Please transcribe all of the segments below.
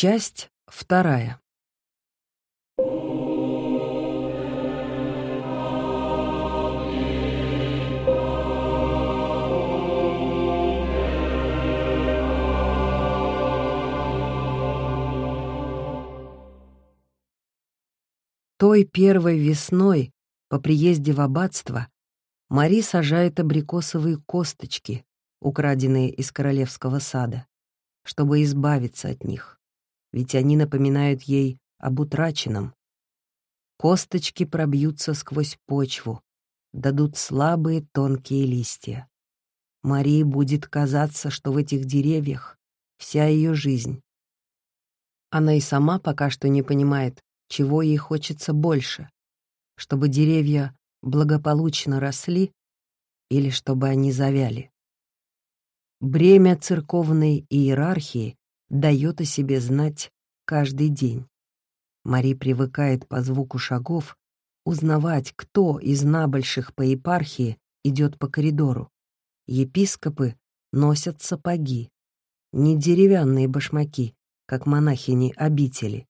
Часть вторая. Той первой весной, по приезде в аббатство, Мари сажает абрикосовые косточки, украденные из королевского сада, чтобы избавиться от них, ведь они напоминают ей об утраченном. Косточки пробьются сквозь почву, дадут слабые тонкие листья. Марии будет казаться, что в этих деревьях вся ее жизнь. Она и сама пока что не понимает, чего ей хочется больше, чтобы деревья благополучно росли или чтобы они завяли. Бремя церковной иерархии дает о себе знать каждый день. Мари привыкает по звуку шагов узнавать, кто из набольших по епархии идет по коридору. Епископы носят сапоги, не деревянные башмаки, как монахини обители,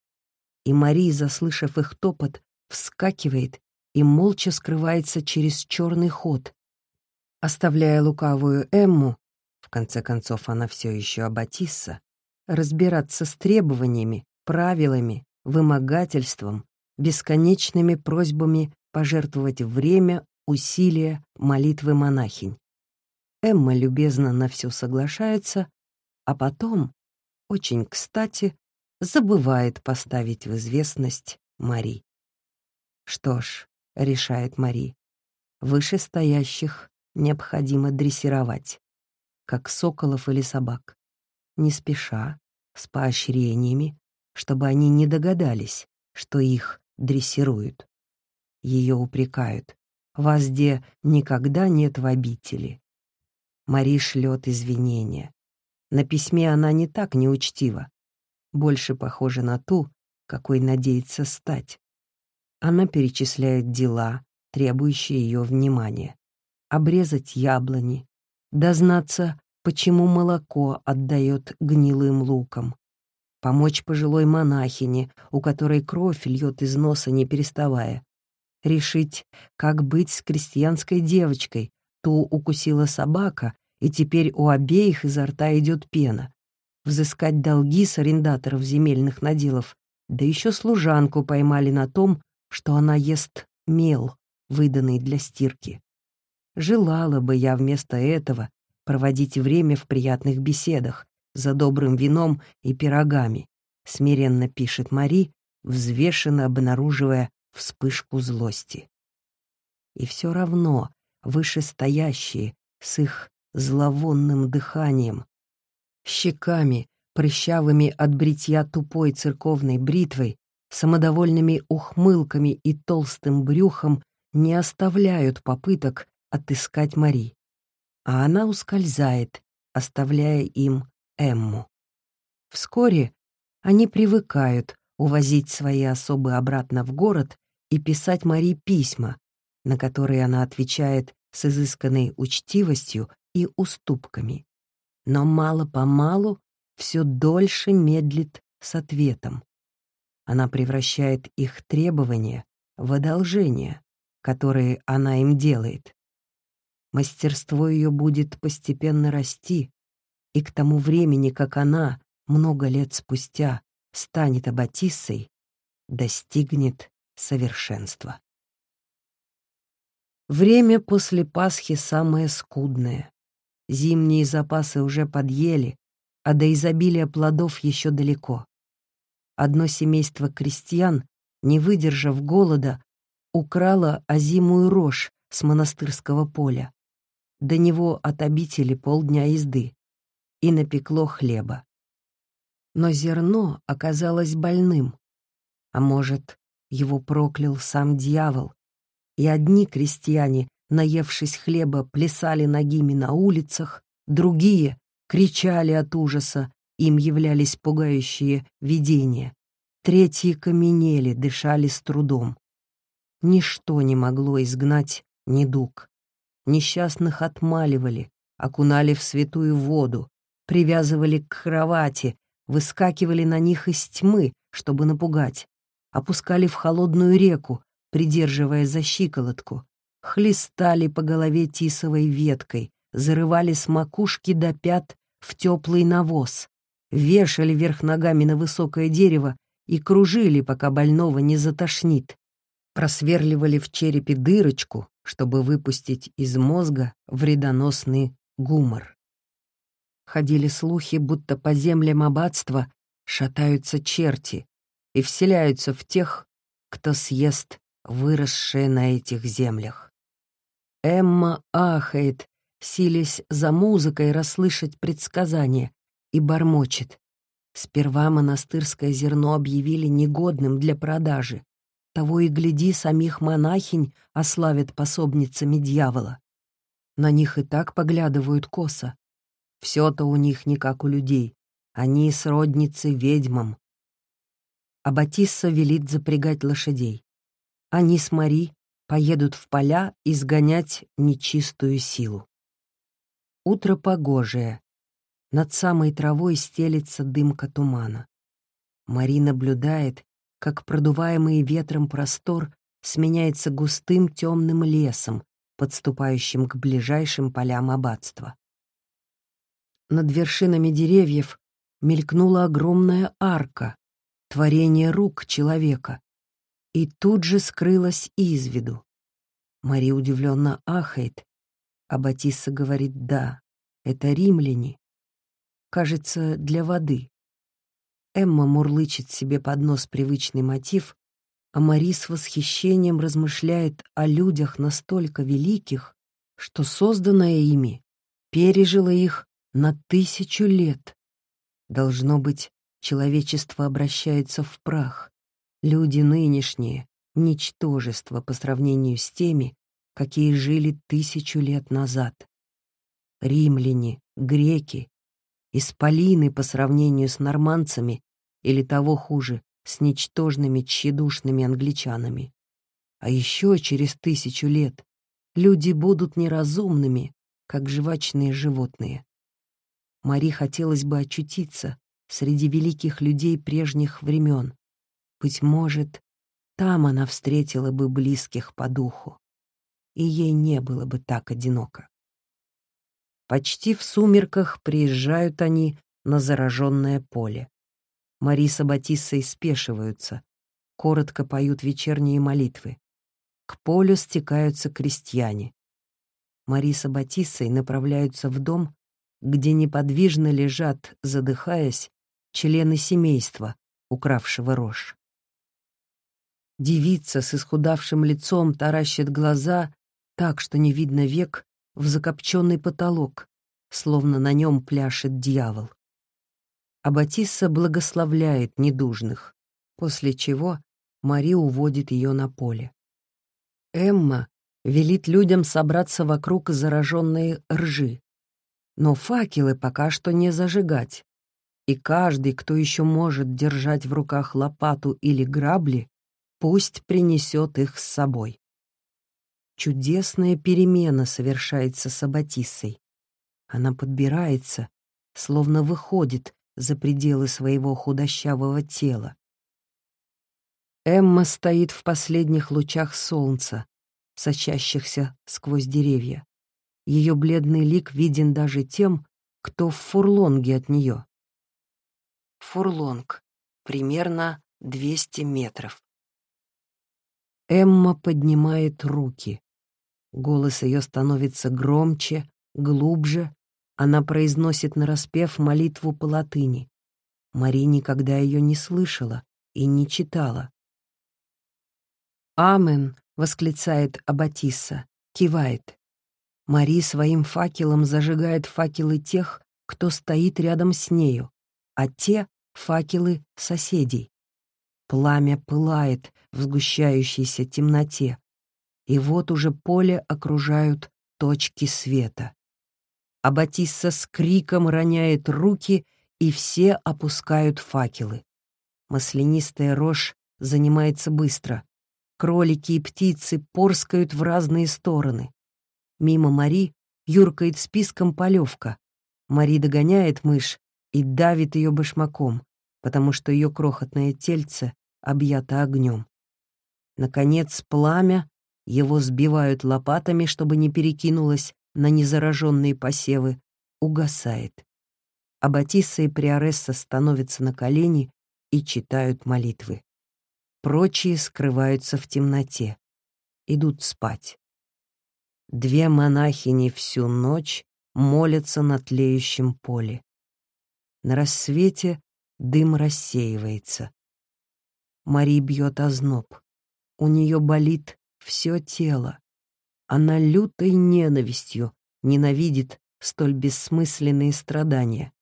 и Мари, заслышав их топот, вскакивает и молча скрывается через черный ход, оставляя лукавую Эмму, в конце концов она все еще Аббатисса, разбираться с требованиями, правилами, вымогательством, бесконечными просьбами пожертвовать время, усилия, молитвы монахинь. Эмма любезно на все соглашается, а потом, очень кстати, забывает поставить в известность Мари. Что ж, решает Мари, вышестоящих необходимо дрессировать, как соколов или собак, не спеша, с поощрениями, чтобы они не догадались, что их дрессируют. Ее упрекают. Вас где никогда нет в обители. Мари шлет извинения. На письме она не так неучтива больше похожа на ту, какой надеется стать. Она перечисляет дела, требующие ее внимания. Обрезать яблони, дознаться, почему молоко отдает гнилым луком, помочь пожилой монахине, у которой кровь льет из носа не переставая, решить, как быть с крестьянской девочкой, ту укусила собака, и теперь у обеих изо рта идет пена, взыскать долги с арендаторов земельных наделов, да еще служанку поймали на том, что она ест мел, выданный для стирки. Желала бы я вместо этого проводить время в приятных беседах за добрым вином и пирогами, смиренно пишет Мари, взвешенно обнаруживая вспышку злости. И все равно вышестоящие с их зловонным дыханием щеками, прыщавыми от бритья тупой церковной бритвой, самодовольными ухмылками и толстым брюхом не оставляют попыток отыскать Мари. А она ускользает, оставляя им Эмму. Вскоре они привыкают увозить свои особы обратно в город и писать Мари письма, на которые она отвечает с изысканной учтивостью и уступками но мало-помалу все дольше медлит с ответом. Она превращает их требования в одолжения, которые она им делает. Мастерство ее будет постепенно расти, и к тому времени, как она, много лет спустя, станет аббатиссой, достигнет совершенства. Время после Пасхи самое скудное. Зимние запасы уже подъели, а до изобилия плодов еще далеко. Одно семейство крестьян, не выдержав голода, украло озимую рожь с монастырского поля. До него от обители полдня езды. И напекло хлеба. Но зерно оказалось больным. А может, его проклял сам дьявол, и одни крестьяне наевшись хлеба, плясали ногими на улицах, другие кричали от ужаса, им являлись пугающие видения. Третьи каменели, дышали с трудом. Ничто не могло изгнать недуг. Несчастных отмаливали, окунали в святую воду, привязывали к кровати, выскакивали на них из тьмы, чтобы напугать, опускали в холодную реку, придерживая за щиколотку, хлестали по голове тисовой веткой, зарывали с макушки до пят в теплый навоз, вешали вверх ногами на высокое дерево и кружили, пока больного не затошнит. Просверливали в черепе дырочку, чтобы выпустить из мозга вредоносный гумор. Ходили слухи, будто по землям аббатства шатаются черти и вселяются в тех, кто съест выросшее на этих землях. Эмма ахает, силясь за музыкой расслышать предсказания, и бормочет. Сперва монастырское зерно объявили негодным для продажи. Того и гляди, самих монахинь ославят пособницами дьявола. На них и так поглядывают косо. Все-то у них не как у людей. Они сродницы ведьмам. А Батисса велит запрягать лошадей. Они с Мари поедут в поля изгонять нечистую силу. Утро погожее. Над самой травой стелится дымка тумана. Мари наблюдает, как продуваемый ветром простор сменяется густым темным лесом, подступающим к ближайшим полям аббатства. Над вершинами деревьев мелькнула огромная арка, творение рук человека, и тут же скрылась из виду. Мари удивленно ахает, а Батисса говорит «да, это римляне». Кажется, для воды. Эмма мурлычет себе под нос привычный мотив, а Мари с восхищением размышляет о людях настолько великих, что созданное ими пережило их на тысячу лет. Должно быть, человечество обращается в прах. Люди нынешние — ничтожество по сравнению с теми, какие жили тысячу лет назад. Римляне, греки, исполины по сравнению с норманцами или того хуже, с ничтожными тщедушными англичанами. А еще через тысячу лет люди будут неразумными, как жвачные животные. Мари хотелось бы очутиться среди великих людей прежних времен. Быть может, там она встретила бы близких по духу, и ей не было бы так одиноко. Почти в сумерках приезжают они на зараженное поле. Мариса Батиссой спешиваются, коротко поют вечерние молитвы. К полю стекаются крестьяне. Мариса Батиссой направляются в дом, где неподвижно лежат, задыхаясь, члены семейства, укравшего рожь. Девица с исхудавшим лицом таращит глаза так, что не видно век, в закопченный потолок, словно на нем пляшет дьявол. А Батисса благословляет недужных, после чего Мари уводит ее на поле. Эмма велит людям собраться вокруг зараженной ржи, но факелы пока что не зажигать, и каждый, кто еще может держать в руках лопату или грабли, пусть принесет их с собой. Чудесная перемена совершается с Аббатиссой. Она подбирается, словно выходит за пределы своего худощавого тела. Эмма стоит в последних лучах солнца, сочащихся сквозь деревья. Ее бледный лик виден даже тем, кто в фурлонге от нее. Фурлонг. Примерно 200 метров. Эмма поднимает руки. Голос ее становится громче, глубже. Она произносит нараспев молитву по латыни. Мари никогда ее не слышала и не читала. «Амен!» — восклицает Аббатисса, кивает. Мари своим факелом зажигает факелы тех, кто стоит рядом с нею, а те — факелы соседей. Пламя пылает в сгущающейся темноте, и вот уже поле окружают точки света. А Батисса с криком роняет руки, и все опускают факелы. Маслянистая рожь занимается быстро. Кролики и птицы порскают в разные стороны. Мимо Мари юркает списком полевка. Мари догоняет мышь и давит ее башмаком, потому что ее крохотное тельце объято огнем. Наконец, пламя его сбивают лопатами, чтобы не перекинулось на незараженные посевы, угасает. А Батисса и Приоресса становятся на колени и читают молитвы. Прочие скрываются в темноте, идут спать. Две монахини всю ночь молятся на тлеющем поле. На рассвете дым рассеивается. Мари бьет озноб. У нее болит все тело. Она лютой ненавистью ненавидит столь бессмысленные страдания.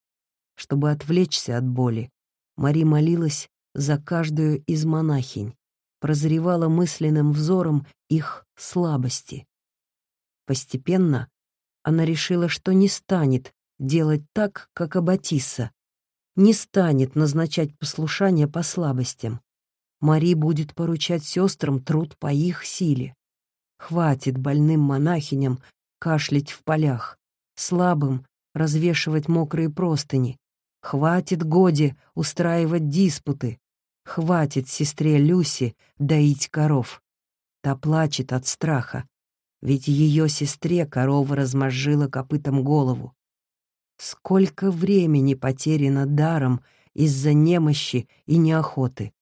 Чтобы отвлечься от боли, Мари молилась за каждую из монахинь, прозревала мысленным взором их слабости. Постепенно она решила, что не станет делать так, как Аббатисса, не станет назначать послушание по слабостям. Мари будет поручать сестрам труд по их силе. Хватит больным монахиням кашлять в полях, слабым развешивать мокрые простыни, хватит Годе устраивать диспуты, Хватит сестре Люси доить коров. Та плачет от страха, ведь ее сестре корова размозжила копытом голову. Сколько времени потеряно даром из-за немощи и неохоты.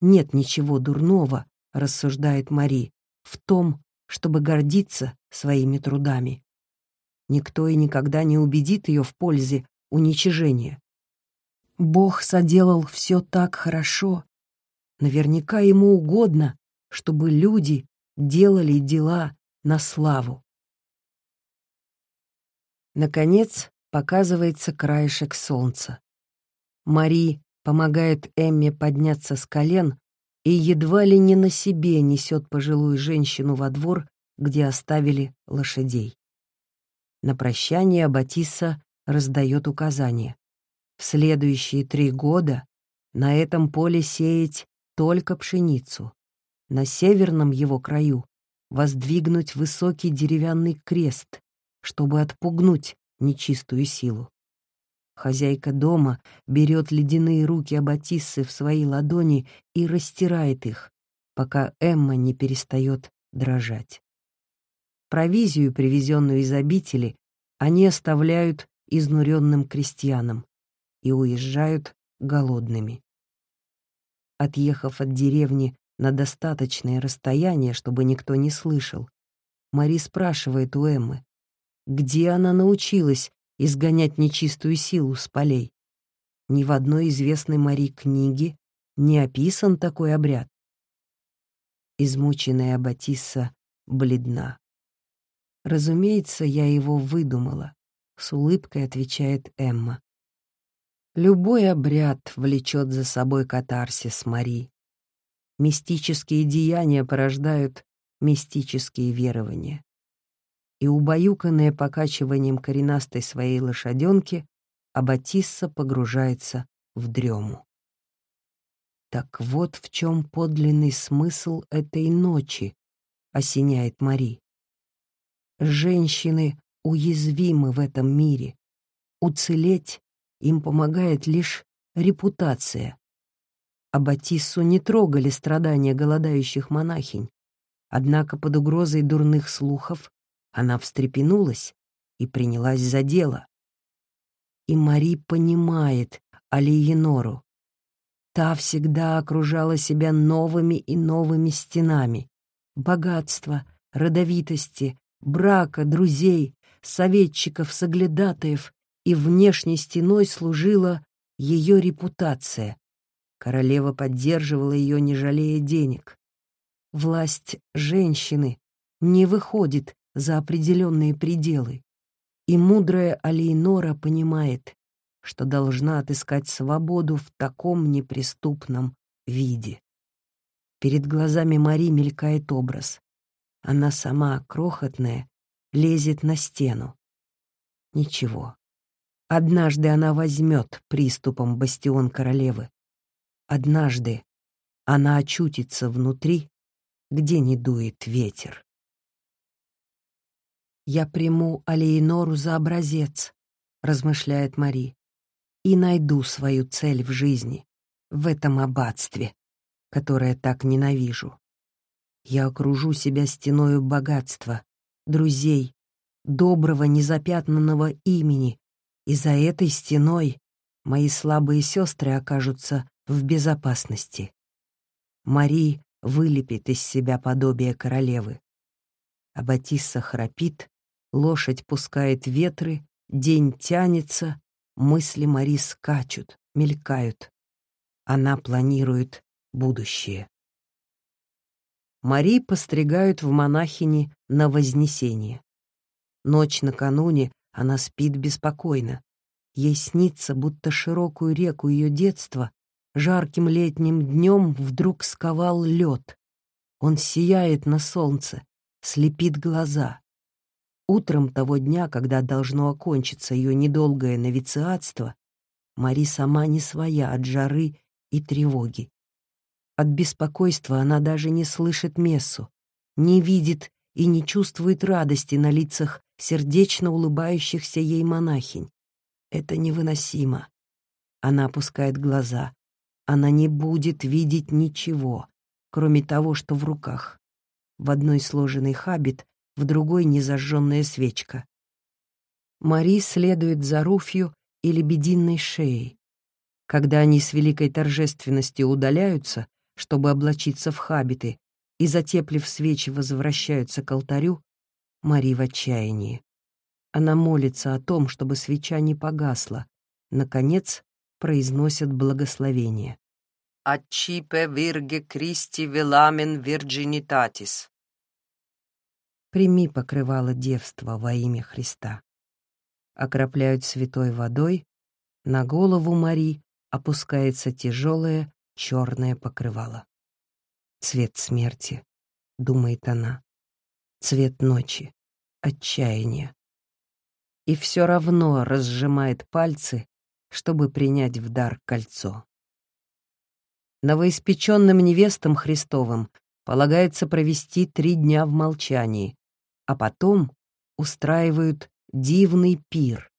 Нет ничего дурного, рассуждает Мари, в том, чтобы гордиться своими трудами. Никто и никогда не убедит ее в пользе уничижения. Бог соделал все так хорошо. Наверняка ему угодно, чтобы люди делали дела на славу. Наконец показывается краешек солнца. Мари помогает Эмме подняться с колен и едва ли не на себе несет пожилую женщину во двор, где оставили лошадей. На прощание Батисса раздает указания в следующие три года на этом поле сеять только пшеницу, на северном его краю воздвигнуть высокий деревянный крест, чтобы отпугнуть нечистую силу. Хозяйка дома берет ледяные руки Аббатиссы в свои ладони и растирает их, пока Эмма не перестает дрожать. Провизию, привезенную из обители, они оставляют изнуренным крестьянам и уезжают голодными. Отъехав от деревни на достаточное расстояние, чтобы никто не слышал, Мари спрашивает у Эммы, где она научилась изгонять нечистую силу с полей. Ни в одной известной Мари книге не описан такой обряд. Измученная Аббатисса бледна. «Разумеется, я его выдумала», — с улыбкой отвечает Эмма. Любой обряд влечет за собой катарсис Мари. Мистические деяния порождают мистические верования. И убаюканная покачиванием коренастой своей лошаденки, Аббатисса погружается в дрему. Так вот в чем подлинный смысл этой ночи, осеняет Мари. Женщины уязвимы в этом мире. Уцелеть им помогает лишь репутация. А Батиссу не трогали страдания голодающих монахинь. Однако под угрозой дурных слухов она встрепенулась и принялась за дело. И Мари понимает Алиенору. Та всегда окружала себя новыми и новыми стенами. Богатства, родовитости, брака, друзей, советчиков, соглядатаев, и внешней стеной служила ее репутация. Королева поддерживала ее, не жалея денег. Власть женщины не выходит за определенные пределы, и мудрая Алейнора понимает, что должна отыскать свободу в таком неприступном виде. Перед глазами Мари мелькает образ. Она сама, крохотная, лезет на стену. Ничего, Однажды она возьмет приступом бастион королевы. Однажды она очутится внутри, где не дует ветер. «Я приму Алейнору за образец», — размышляет Мари. и найду свою цель в жизни, в этом аббатстве, которое так ненавижу. Я окружу себя стеною богатства, друзей, доброго незапятнанного имени, и за этой стеной мои слабые сестры окажутся в безопасности. Мари вылепит из себя подобие королевы. А Батисса храпит, лошадь пускает ветры, день тянется, мысли Мари скачут, мелькают. Она планирует будущее. Мари постригают в монахини на Вознесение. Ночь накануне она спит беспокойно. Ей снится, будто широкую реку ее детства жарким летним днем вдруг сковал лед. Он сияет на солнце, слепит глаза. Утром того дня, когда должно окончиться ее недолгое новициатство, Мари сама не своя от жары и тревоги. От беспокойства она даже не слышит мессу, не видит и не чувствует радости на лицах сердечно улыбающихся ей монахинь. Это невыносимо. Она опускает глаза. Она не будет видеть ничего, кроме того, что в руках. В одной сложенный хабит, в другой незажженная свечка. Мари следует за Руфью и лебединой шеей. Когда они с великой торжественностью удаляются, чтобы облачиться в хабиты, и, затеплив свечи, возвращаются к алтарю, Мари в отчаянии. Она молится о том, чтобы свеча не погасла. Наконец, произносят благословение. «Accipe virge Christi velamen virginitatis». Прими покрывало девства во имя Христа. Окропляют святой водой, на голову Мари опускается тяжелое черное покрывало. Цвет смерти, думает она, цвет ночи, отчаяния. И все равно разжимает пальцы, чтобы принять в дар кольцо. Новоиспеченным невестам Христовым полагается провести три дня в молчании, а потом устраивают дивный пир.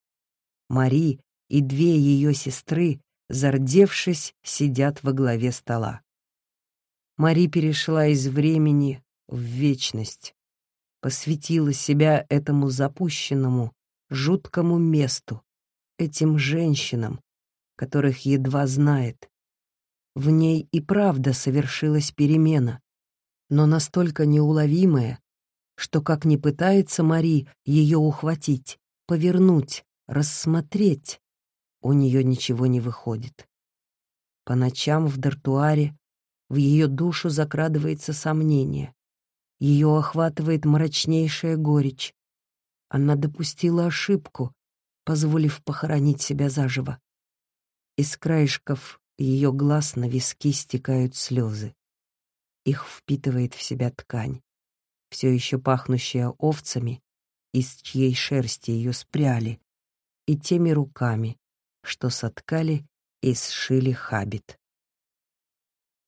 Мари и две ее сестры зардевшись, сидят во главе стола. Мари перешла из времени в вечность, посвятила себя этому запущенному, жуткому месту, этим женщинам, которых едва знает. В ней и правда совершилась перемена, но настолько неуловимая, что как ни пытается Мари ее ухватить, повернуть, рассмотреть, у нее ничего не выходит. По ночам в дартуаре в ее душу закрадывается сомнение. Ее охватывает мрачнейшая горечь. Она допустила ошибку, позволив похоронить себя заживо. Из краешков ее глаз на виски стекают слезы. Их впитывает в себя ткань, все еще пахнущая овцами, из чьей шерсти ее спряли, и теми руками, что соткали и сшили хабит.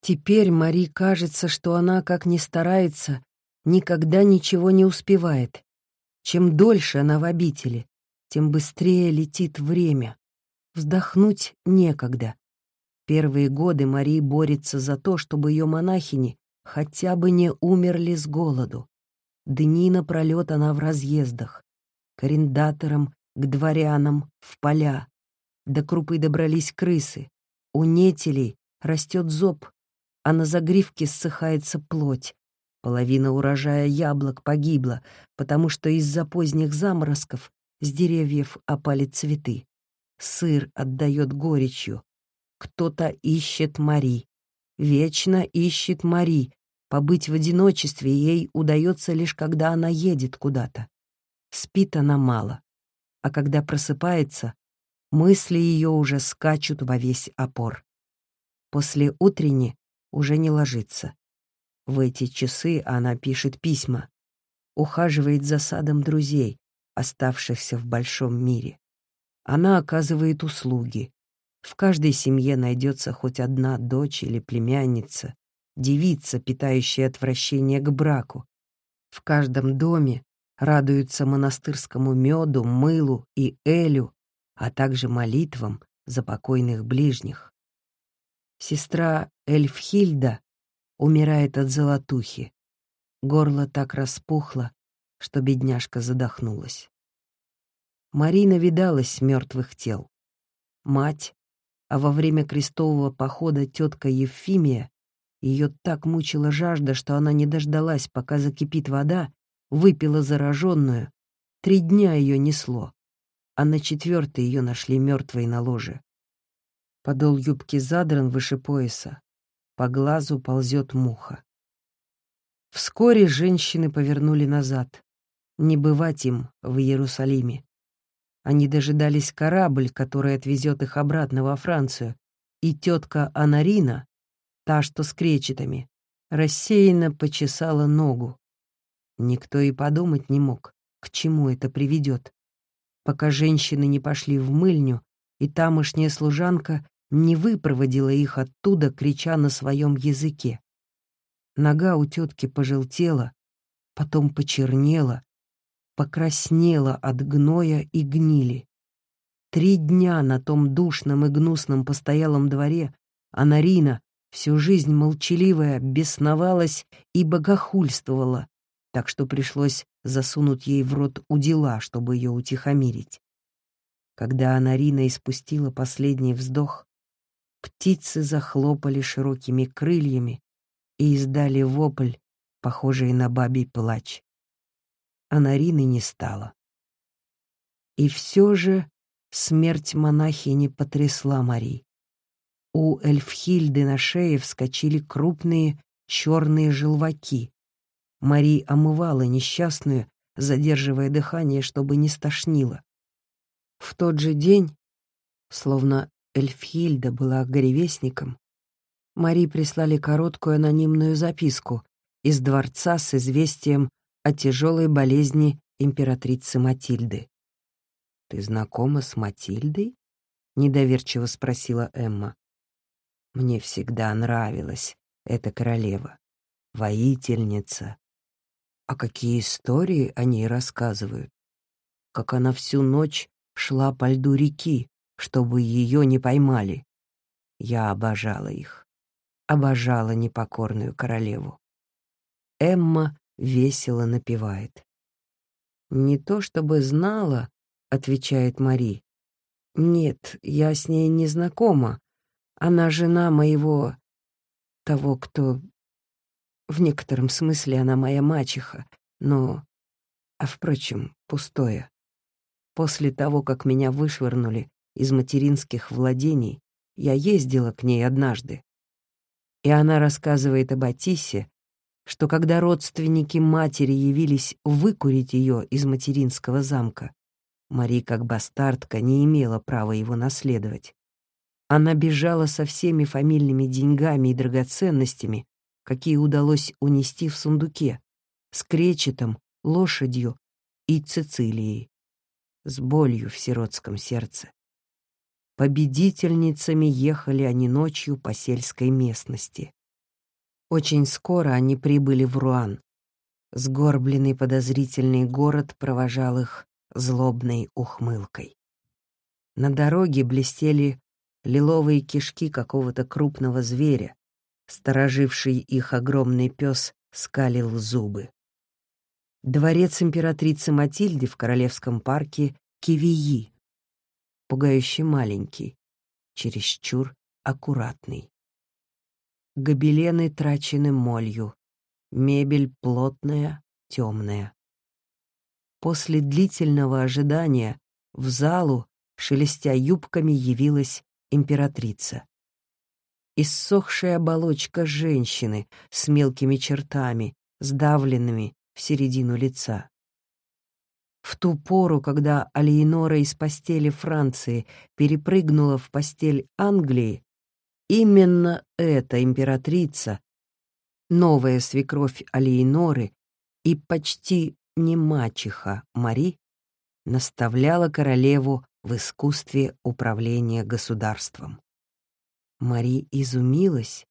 Теперь Мари кажется, что она, как ни старается, никогда ничего не успевает. Чем дольше она в обители, тем быстрее летит время. Вздохнуть некогда. Первые годы Мари борется за то, чтобы ее монахини хотя бы не умерли с голоду. Дни напролет она в разъездах. К арендаторам, к дворянам, в поля, до крупы добрались крысы. У нетелей растет зоб, а на загривке ссыхается плоть. Половина урожая яблок погибла, потому что из-за поздних заморозков с деревьев опали цветы. Сыр отдает горечью. Кто-то ищет Мари. Вечно ищет Мари. Побыть в одиночестве ей удается лишь когда она едет куда-то. Спит она мало. А когда просыпается, Мысли ее уже скачут во весь опор. После утренни уже не ложится. В эти часы она пишет письма, ухаживает за садом друзей, оставшихся в большом мире. Она оказывает услуги. В каждой семье найдется хоть одна дочь или племянница, девица, питающая отвращение к браку. В каждом доме радуются монастырскому меду, мылу и элю, а также молитвам, за покойных ближних. Сестра Эльфхильда умирает от золотухи. Горло так распухло, что бедняжка задохнулась. Марина видалась мертвых тел. Мать, а во время крестового похода тетка Евфимия, ее так мучила жажда, что она не дождалась, пока закипит вода, выпила зараженную. Три дня ее несло, а на четвертый ее нашли мертвой на ложе. Подол юбки задран выше пояса, по глазу ползет муха. Вскоре женщины повернули назад. Не бывать им в Иерусалиме. Они дожидались корабль, который отвезет их обратно во Францию, и тетка Анарина, та, что с кречетами, рассеянно почесала ногу. Никто и подумать не мог, к чему это приведет, пока женщины не пошли в мыльню, и тамошняя служанка не выпроводила их оттуда, крича на своем языке. Нога у тетки пожелтела, потом почернела, покраснела от гноя и гнили. Три дня на том душном и гнусном постоялом дворе Анарина, всю жизнь молчаливая, бесновалась и богохульствовала, так что пришлось засунуть ей в рот удила, чтобы ее утихомирить. Когда Анарина испустила последний вздох, птицы захлопали широкими крыльями и издали вопль, похожий на бабий плач. А Нарины не стало. И все же смерть монахини потрясла Мари. У Эльфхильды на шее вскочили крупные черные желваки. Мари омывала несчастную, задерживая дыхание, чтобы не стошнило. В тот же день, словно Эльфхильда была горевестником, Мари прислали короткую анонимную записку из дворца с известием о тяжелой болезни императрицы Матильды. «Ты знакома с Матильдой?» — недоверчиво спросила Эмма. «Мне всегда нравилась эта королева, воительница. А какие истории о ней рассказывают? Как она всю ночь шла по льду реки, чтобы ее не поймали. Я обожала их обожала непокорную королеву. Эмма весело напевает. «Не то чтобы знала», — отвечает Мари. «Нет, я с ней не знакома. Она жена моего... того, кто... В некотором смысле она моя мачеха, но... А, впрочем, пустое. После того, как меня вышвырнули из материнских владений, я ездила к ней однажды. И она рассказывает об Атисе, что когда родственники матери явились выкурить ее из материнского замка, Мари, как бастардка, не имела права его наследовать. Она бежала со всеми фамильными деньгами и драгоценностями, какие удалось унести в сундуке, с кречетом, лошадью и Цицилией, с болью в сиротском сердце. Победительницами ехали они ночью по сельской местности. Очень скоро они прибыли в Руан. Сгорбленный подозрительный город провожал их злобной ухмылкой. На дороге блестели лиловые кишки какого-то крупного зверя. Стороживший их огромный пес скалил зубы. Дворец императрицы Матильды в Королевском парке Кивии пугающе маленький, чересчур аккуратный. Гобелены трачены молью, мебель плотная, темная. После длительного ожидания в залу, шелестя юбками, явилась императрица. Иссохшая оболочка женщины с мелкими чертами, сдавленными в середину лица. В ту пору, когда Алиенора из постели Франции перепрыгнула в постель Англии, именно эта императрица, новая свекровь Алиеноры и почти не мачеха Мари, наставляла королеву в искусстве управления государством. Мари изумилась,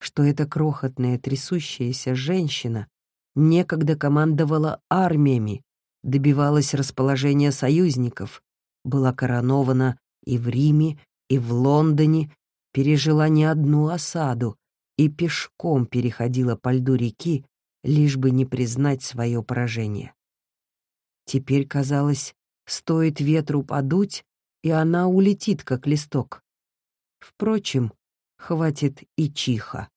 что эта крохотная трясущаяся женщина некогда командовала армиями, добивалась расположения союзников, была коронована и в Риме, и в Лондоне пережила не одну осаду и пешком переходила по льду реки, лишь бы не признать свое поражение. Теперь, казалось, стоит ветру подуть, и она улетит, как листок. Впрочем, хватит и чиха.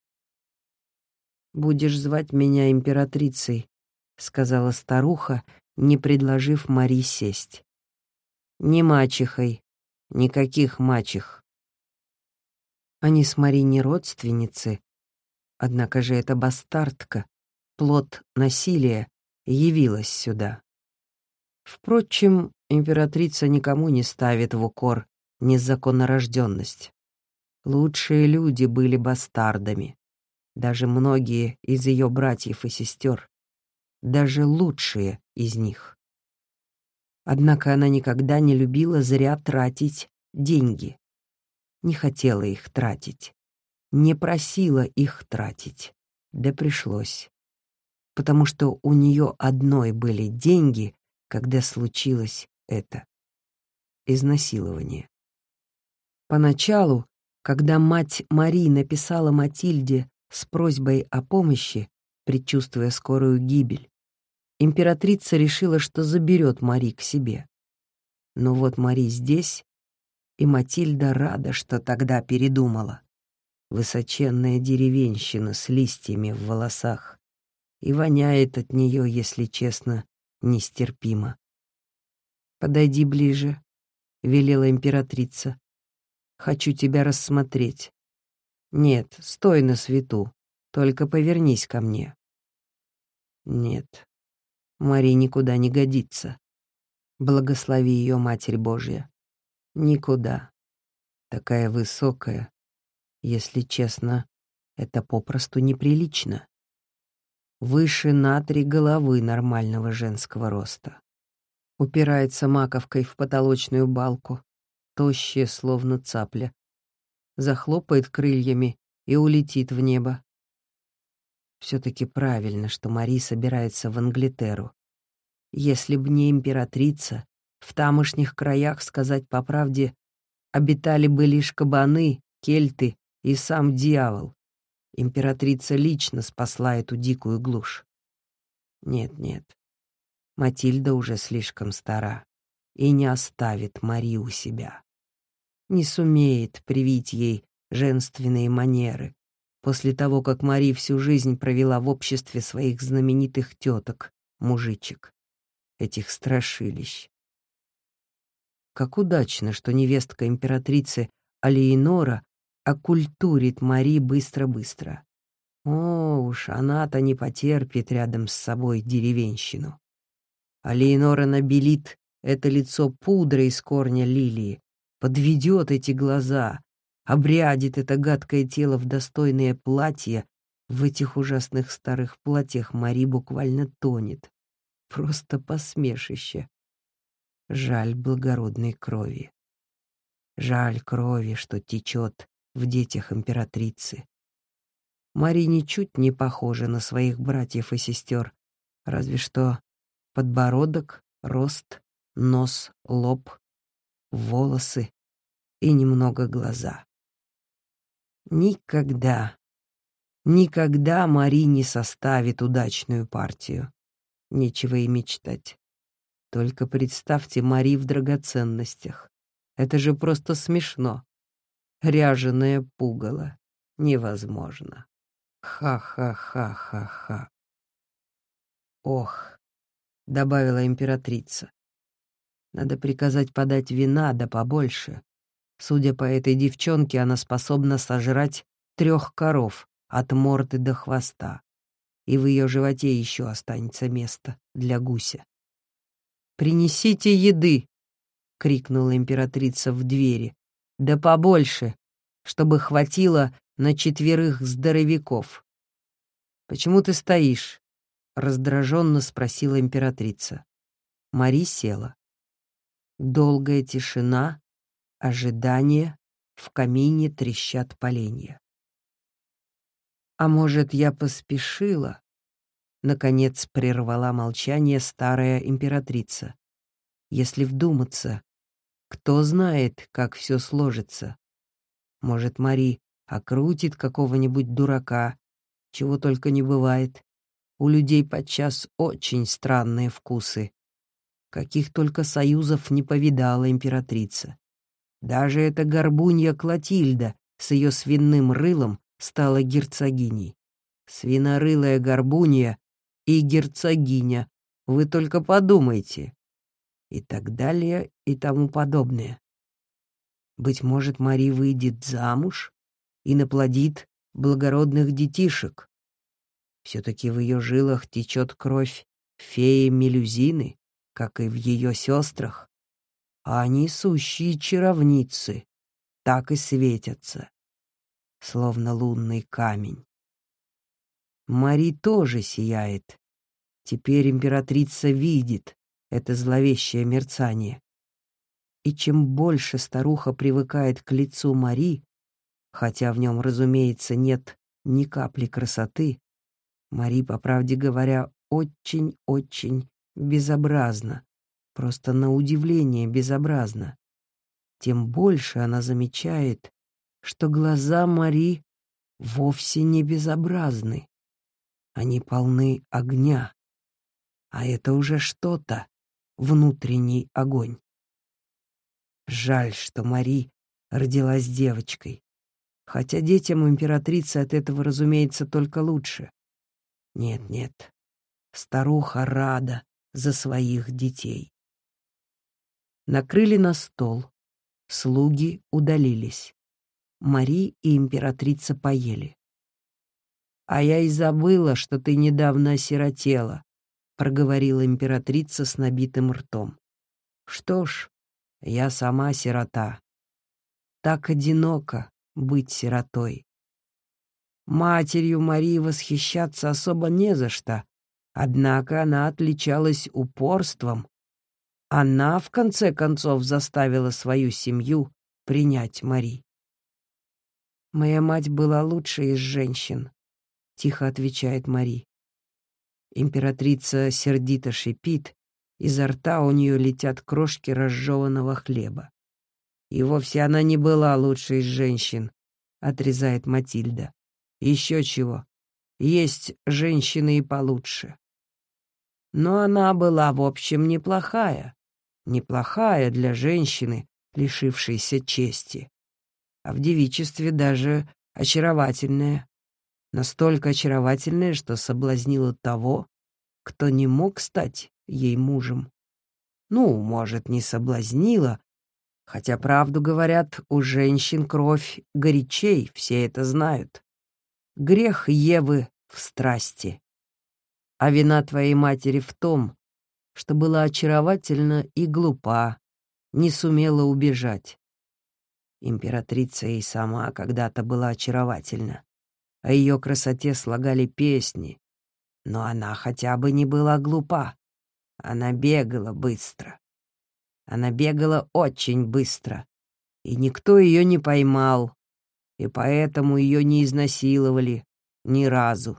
«Будешь звать меня императрицей», — сказала старуха, не предложив Мари сесть. «Не мачехой, никаких мачех». Они с Мари не родственницы, однако же эта бастардка, плод насилия, явилась сюда. Впрочем, императрица никому не ставит в укор незаконнорожденность. Лучшие люди были бастардами даже многие из ее братьев и сестер, даже лучшие из них. Однако она никогда не любила зря тратить деньги. Не хотела их тратить. Не просила их тратить. Да пришлось. Потому что у нее одной были деньги, когда случилось это. Изнасилование. Поначалу, когда мать Мари написала Матильде, с просьбой о помощи, предчувствуя скорую гибель, императрица решила, что заберет Мари к себе. Но вот Мари здесь, и Матильда рада, что тогда передумала. Высоченная деревенщина с листьями в волосах. И воняет от нее, если честно, нестерпимо. «Подойди ближе», — велела императрица. «Хочу тебя рассмотреть. Нет, стой на свету, только повернись ко мне. Нет, Мари никуда не годится. Благослови ее, Матерь Божья. Никуда. Такая высокая. Если честно, это попросту неприлично. Выше на три головы нормального женского роста. Упирается маковкой в потолочную балку, тощая, словно цапля, захлопает крыльями и улетит в небо. Все-таки правильно, что Мари собирается в Англитеру. Если б не императрица, в тамошних краях, сказать по правде, обитали бы лишь кабаны, кельты и сам дьявол. Императрица лично спасла эту дикую глушь. Нет-нет, Матильда уже слишком стара и не оставит Мари у себя не сумеет привить ей женственные манеры, после того, как Мари всю жизнь провела в обществе своих знаменитых теток, мужичек, этих страшилищ. Как удачно, что невестка императрицы Алиенора оккультурит Мари быстро-быстро. О, уж она-то не потерпит рядом с собой деревенщину. Алиенора набелит это лицо пудрой из корня лилии, подведет эти глаза, обрядит это гадкое тело в достойное платье, в этих ужасных старых платьях Мари буквально тонет. Просто посмешище. Жаль благородной крови. Жаль крови, что течет в детях императрицы. Мари ничуть не похожа на своих братьев и сестер, разве что подбородок, рост, нос, лоб, волосы и немного глаза. Никогда, никогда Мари не составит удачную партию. Нечего и мечтать. Только представьте Мари в драгоценностях. Это же просто смешно. Ряженое пугало. Невозможно. Ха-ха-ха-ха-ха. Ох, добавила императрица. Надо приказать подать вина, да побольше. Судя по этой девчонке, она способна сожрать трех коров от морды до хвоста. И в ее животе еще останется место для гуся. «Принесите еды!» — крикнула императрица в двери. «Да побольше, чтобы хватило на четверых здоровяков». «Почему ты стоишь?» — раздраженно спросила императрица. Мари села. Долгая тишина Ожидание, в камине трещат поленья. А может, я поспешила? Наконец прервала молчание старая императрица. Если вдуматься, кто знает, как все сложится, Может, Мари окрутит какого-нибудь дурака, чего только не бывает. У людей подчас очень странные вкусы. Каких только союзов не повидала императрица. Даже эта горбунья Клотильда с ее свиным рылом стала герцогиней. Свинорылая горбунья и герцогиня. Вы только подумайте. И так далее, и тому подобное. Быть может, Мари выйдет замуж и наплодит благородных детишек. Все-таки в ее жилах течет кровь феи Мелюзины, как и в ее сестрах. А они сущие чаровницы, так и светятся, словно лунный камень. Мари тоже сияет. Теперь императрица видит это зловещее мерцание. И чем больше старуха привыкает к лицу Мари, хотя в нем, разумеется, нет ни капли красоты, Мари, по правде говоря, очень-очень безобразно, просто на удивление безобразно. Тем больше она замечает, что глаза Мари вовсе не безобразны. Они полны огня, а это уже что-то, внутренний огонь. Жаль, что Мари родилась девочкой. Хотя детям императрицы от этого, разумеется, только лучше. Нет, нет, старуха рада за своих детей. Накрыли на стол. Слуги удалились. Мари и императрица поели. «А я и забыла, что ты недавно осиротела», — проговорила императрица с набитым ртом. «Что ж, я сама сирота. Так одиноко быть сиротой. Матерью Марии восхищаться особо не за что, однако она отличалась упорством. Она, в конце концов, заставила свою семью принять Мари. «Моя мать была лучшей из женщин», — тихо отвечает Мари. Императрица сердито шипит, изо рта у нее летят крошки разжеванного хлеба. И вовсе она не была лучшей из женщин, отрезает Матильда. Еще чего. Есть женщины и получше. Но она была, в общем, неплохая. Неплохая для женщины, лишившейся чести. А в девичестве даже очаровательная. Настолько очаровательная, что соблазнила того, кто не мог стать ей мужем. Ну, может, не соблазнила, хотя, правду говорят, у женщин кровь горячей, все это знают. Грех Евы в страсти. А вина твоей матери в том, что была очаровательна и глупа, не сумела убежать. Императрица и сама когда-то была очаровательна. О ее красоте слагали песни, но она хотя бы не была глупа. Она бегала быстро. Она бегала очень быстро, и никто ее не поймал, и поэтому ее не изнасиловали ни разу.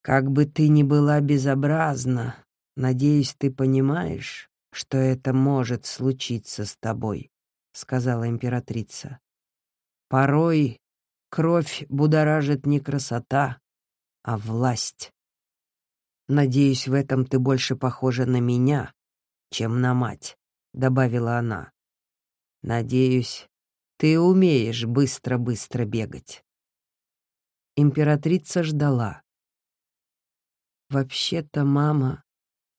Как бы ты ни была безобразна, надеюсь, ты понимаешь, что это может случиться с тобой, сказала императрица. Порой кровь будоражит не красота, а власть. «Надеюсь, в этом ты больше похожа на меня, чем на мать», — добавила она. «Надеюсь, ты умеешь быстро-быстро бегать». Императрица ждала. «Вообще-то мама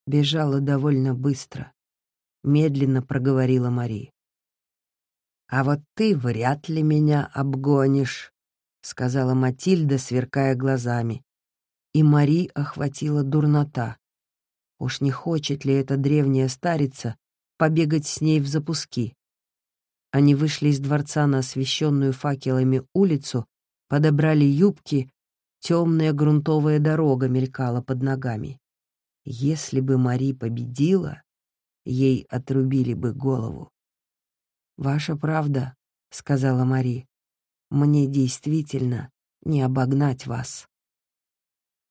бежала довольно быстро», — медленно проговорила Мари. «А вот ты вряд ли меня обгонишь», — сказала Матильда, сверкая глазами и Мари охватила дурнота. Уж не хочет ли эта древняя старица побегать с ней в запуски? Они вышли из дворца на освещенную факелами улицу, подобрали юбки, темная грунтовая дорога мелькала под ногами. Если бы Мари победила, ей отрубили бы голову. «Ваша правда», — сказала Мари, — «мне действительно не обогнать вас».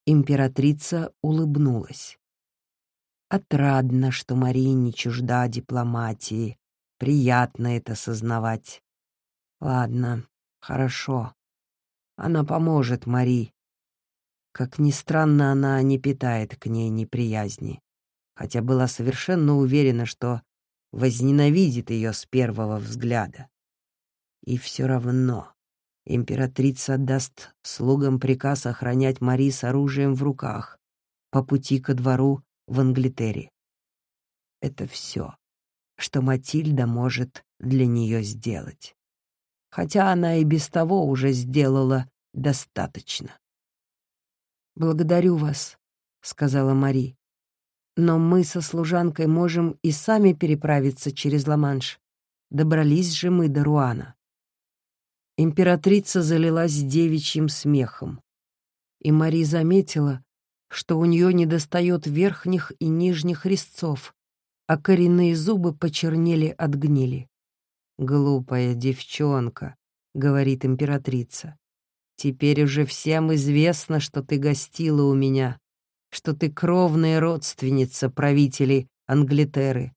Императрица улыбнулась. Отрадно, что Марии не чужда дипломатии. Приятно это сознавать. Ладно, хорошо. Она поможет Мари. Как ни странно, она не питает к ней неприязни, хотя была совершенно уверена, что возненавидит ее с первого взгляда. И все равно императрица отдаст слугам приказ охранять Мари с оружием в руках по пути ко двору в Англитере. Это все, что Матильда может для нее сделать. Хотя она и без того уже сделала достаточно. «Благодарю вас», — сказала Мари. «Но мы со служанкой можем и сами переправиться через Ла-Манш. Добрались же мы до Руана». Императрица залилась девичьим смехом. И Мари заметила, что у нее недостает верхних и нижних резцов, а коренные зубы почернели от гнили. «Глупая девчонка», — говорит императрица. «Теперь уже всем известно, что ты гостила у меня, что ты кровная родственница правителей Англитеры.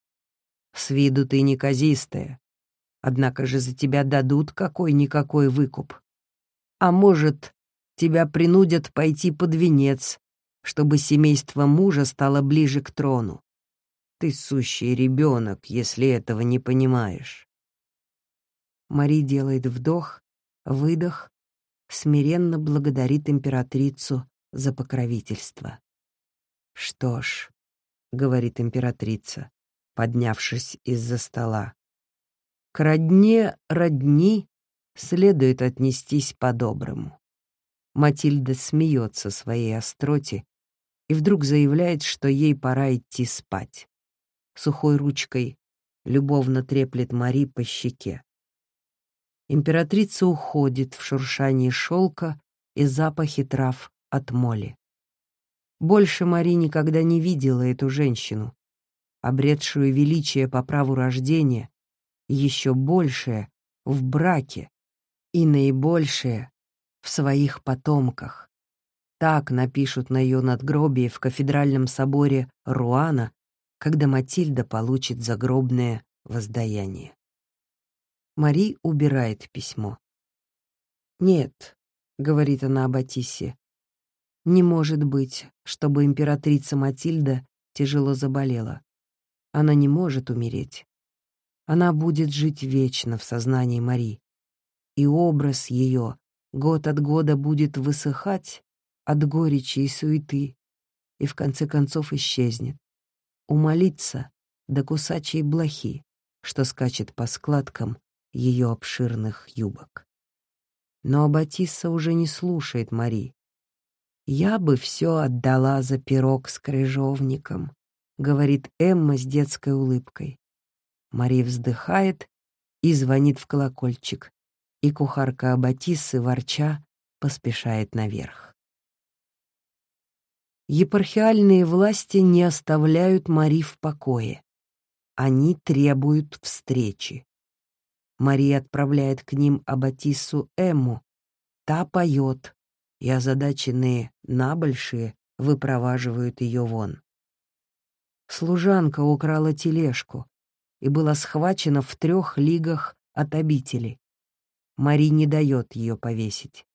С виду ты неказистая, Однако же за тебя дадут какой-никакой выкуп. А может, тебя принудят пойти под венец, чтобы семейство мужа стало ближе к трону. Ты сущий ребенок, если этого не понимаешь. Мари делает вдох, выдох, смиренно благодарит императрицу за покровительство. «Что ж», — говорит императрица, поднявшись из-за стола, к родне родни следует отнестись по-доброму. Матильда смеется своей остроте и вдруг заявляет, что ей пора идти спать. Сухой ручкой любовно треплет Мари по щеке. Императрица уходит в шуршании шелка и запахи трав от моли. Больше Мари никогда не видела эту женщину, обретшую величие по праву рождения, еще большее в браке и наибольшее в своих потомках. Так напишут на ее надгробии в кафедральном соборе Руана, когда Матильда получит загробное воздаяние. Мари убирает письмо. «Нет», — говорит она об Атисе, — «не может быть, чтобы императрица Матильда тяжело заболела. Она не может умереть. Она будет жить вечно в сознании Мари. И образ ее год от года будет высыхать от горечи и суеты и в конце концов исчезнет. Умолиться до кусачей блохи, что скачет по складкам ее обширных юбок. Но Аббатисса уже не слушает Мари. «Я бы все отдала за пирог с крыжовником», — говорит Эмма с детской улыбкой. Мария вздыхает и звонит в колокольчик, и кухарка Аббатиссы, ворча, поспешает наверх. Епархиальные власти не оставляют Мари в покое. Они требуют встречи. Мария отправляет к ним Аббатиссу Эмму. Та поет, и озадаченные набольшие выпроваживают ее вон. Служанка украла тележку, и была схвачена в трех лигах от обители. Мари не дает ее повесить.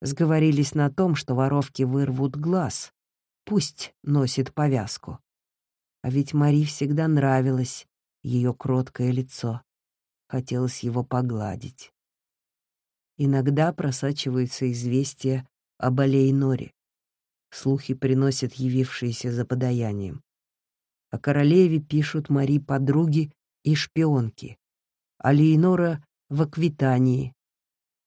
Сговорились на том, что воровки вырвут глаз. Пусть носит повязку. А ведь Мари всегда нравилось ее кроткое лицо. Хотелось его погладить. Иногда просачиваются известия об Алейноре. Слухи приносят явившиеся за подаянием. О королеве пишут Мари подруги и шпионки. Алиенора в Аквитании.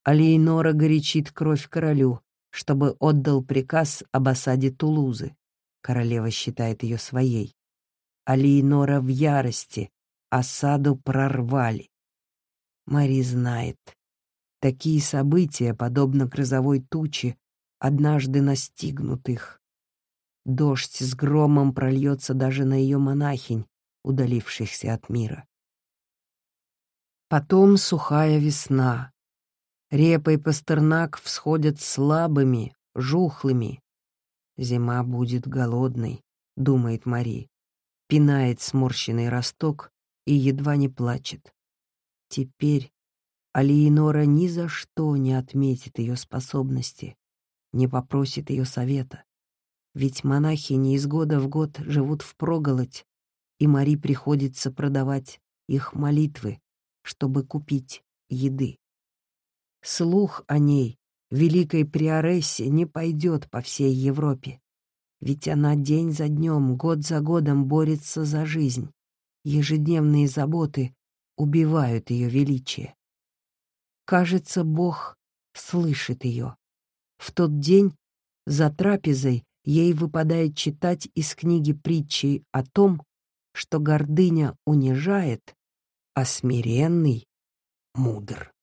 Алиенора горячит кровь королю, чтобы отдал приказ об осаде Тулузы. Королева считает ее своей. Алиенора в ярости. Осаду прорвали. Мари знает. Такие события, подобно грозовой туче, однажды настигнут их. Дождь с громом прольется даже на ее монахинь, удалившихся от мира. Потом сухая весна. Репа и пастернак всходят слабыми, жухлыми. Зима будет голодной, думает Мари. Пинает сморщенный росток и едва не плачет. Теперь а Леонора ни за что не отметит ее способности, не попросит ее совета. Ведь монахи не из года в год живут в проголодь, и Мари приходится продавать их молитвы, чтобы купить еды. Слух о ней, великой приорессе, не пойдет по всей Европе, ведь она день за днем, год за годом борется за жизнь. Ежедневные заботы убивают ее величие. Кажется, Бог слышит ее. В тот день за трапезой ей выпадает читать из книги притчи о том, что гордыня унижает, а смиренный мудр.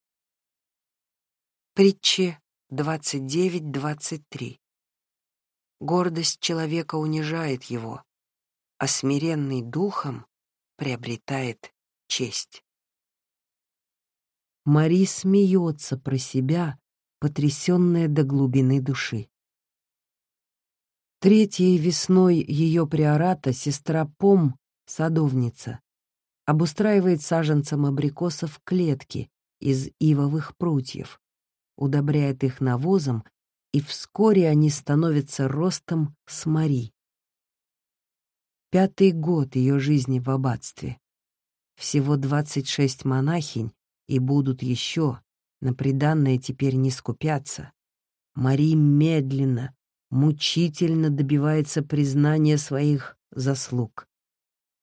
Притчи 29-23 Гордость человека унижает его, а смиренный духом приобретает честь. Мари смеется про себя, потрясенная до глубины души. Третьей весной ее приората сестра Пом, садовница, обустраивает саженцам абрикосов клетки из ивовых прутьев, удобряет их навозом, и вскоре они становятся ростом с Мари. Пятый год ее жизни в аббатстве. Всего двадцать шесть монахинь, и будут еще, на приданное теперь не скупятся. Мари медленно, мучительно добивается признания своих заслуг.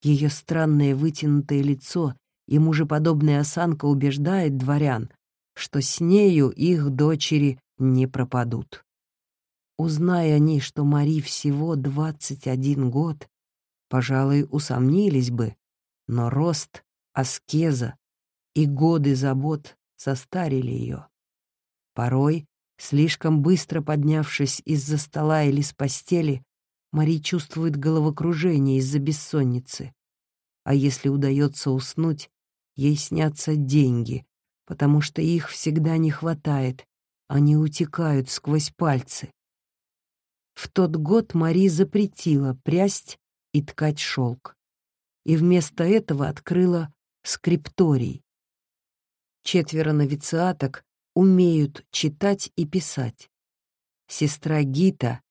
Ее странное вытянутое лицо и мужеподобная осанка убеждает дворян, что с нею их дочери не пропадут. Узная они, что Мари всего двадцать один год, пожалуй, усомнились бы, но рост, аскеза, и годы забот состарили ее. Порой, слишком быстро поднявшись из-за стола или с постели, Мари чувствует головокружение из-за бессонницы. А если удается уснуть, ей снятся деньги, потому что их всегда не хватает, они утекают сквозь пальцы. В тот год Мари запретила прясть и ткать шелк, и вместо этого открыла скрипторий, Четверо новициаток умеют читать и писать. Сестра Гита,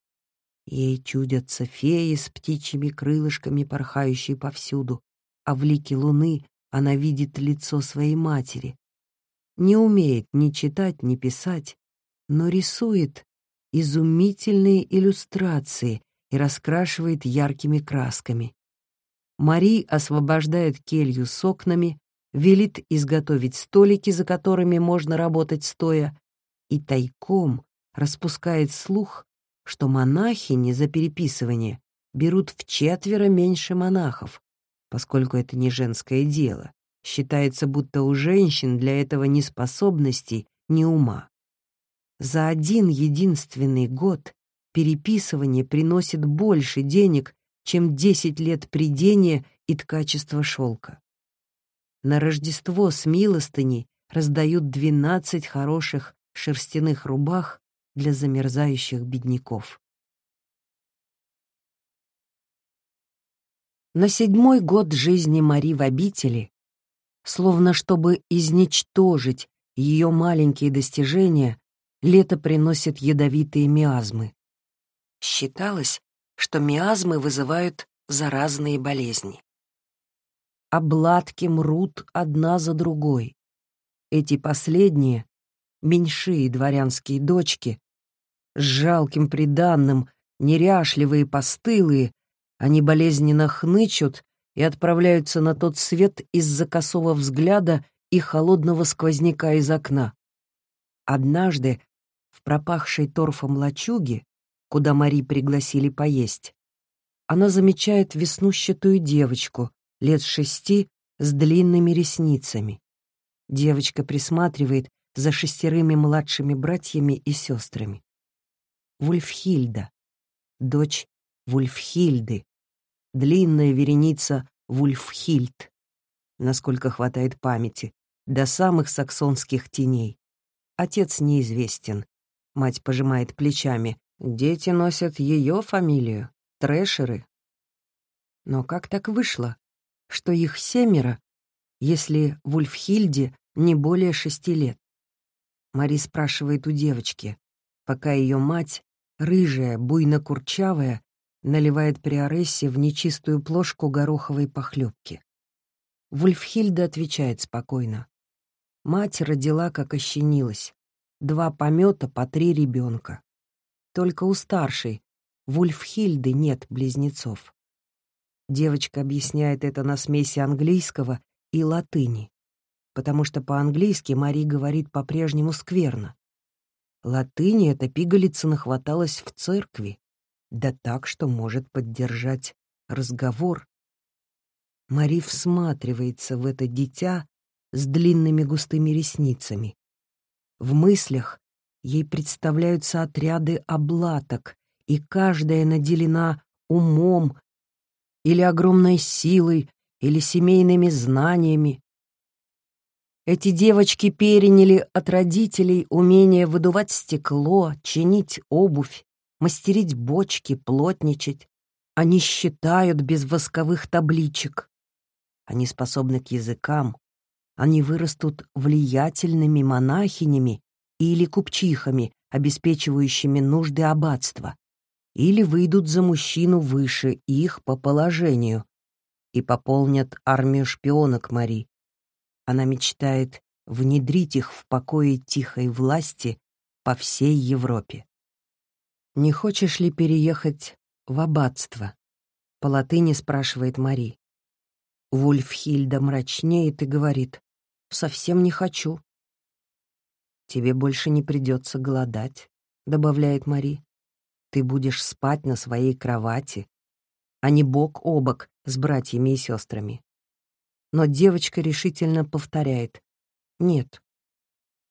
ей чудятся феи с птичьими крылышками, порхающие повсюду, а в лике луны она видит лицо своей матери. Не умеет ни читать, ни писать, но рисует изумительные иллюстрации и раскрашивает яркими красками. Мари освобождает келью с окнами, велит изготовить столики, за которыми можно работать стоя, и тайком распускает слух, что монахини за переписывание берут в четверо меньше монахов, поскольку это не женское дело. Считается, будто у женщин для этого ни способностей, ни ума. За один единственный год переписывание приносит больше денег, чем 10 лет придения и ткачества шелка. На Рождество с милостыней раздают двенадцать хороших шерстяных рубах для замерзающих бедняков. На седьмой год жизни Мари в обители, словно чтобы изничтожить ее маленькие достижения, лето приносит ядовитые миазмы. Считалось, что миазмы вызывают заразные болезни обладки мрут одна за другой. Эти последние, меньшие дворянские дочки, с жалким приданным, неряшливые постылые, они болезненно хнычут и отправляются на тот свет из-за косого взгляда и холодного сквозняка из окна. Однажды в пропахшей торфом лачуге, куда Мари пригласили поесть, она замечает веснущатую девочку, лет шести, с длинными ресницами. Девочка присматривает за шестерыми младшими братьями и сестрами. Вульфхильда, дочь Вульфхильды, длинная вереница Вульфхильд, насколько хватает памяти, до самых саксонских теней. Отец неизвестен. Мать пожимает плечами. Дети носят ее фамилию, трэшеры. Но как так вышло, что их семеро, если Вульфхильде не более шести лет. Мари спрашивает у девочки, пока ее мать, рыжая, буйно-курчавая, наливает приорессе в нечистую плошку гороховой похлебки. Вульфхильда отвечает спокойно. Мать родила, как ощенилась. Два помета по три ребенка. Только у старшей, Вульфхильды, нет близнецов. Девочка объясняет это на смеси английского и латыни, потому что по-английски Мари говорит по-прежнему скверно. Латыни эта пигалица нахваталась в церкви, да так, что может поддержать разговор. Мари всматривается в это дитя с длинными густыми ресницами. В мыслях ей представляются отряды облаток, и каждая наделена умом, или огромной силой, или семейными знаниями. Эти девочки переняли от родителей умение выдувать стекло, чинить обувь, мастерить бочки, плотничать. Они считают без восковых табличек. Они способны к языкам. Они вырастут влиятельными монахинями или купчихами, обеспечивающими нужды аббатства или выйдут за мужчину выше их по положению и пополнят армию шпионок Мари. Она мечтает внедрить их в покое тихой власти по всей Европе. «Не хочешь ли переехать в аббатство?» — по латыни спрашивает Мари. Вульфхильда мрачнеет и говорит, «Совсем не хочу». «Тебе больше не придется голодать», — добавляет Мари ты будешь спать на своей кровати, а не бок о бок с братьями и сестрами. Но девочка решительно повторяет «нет».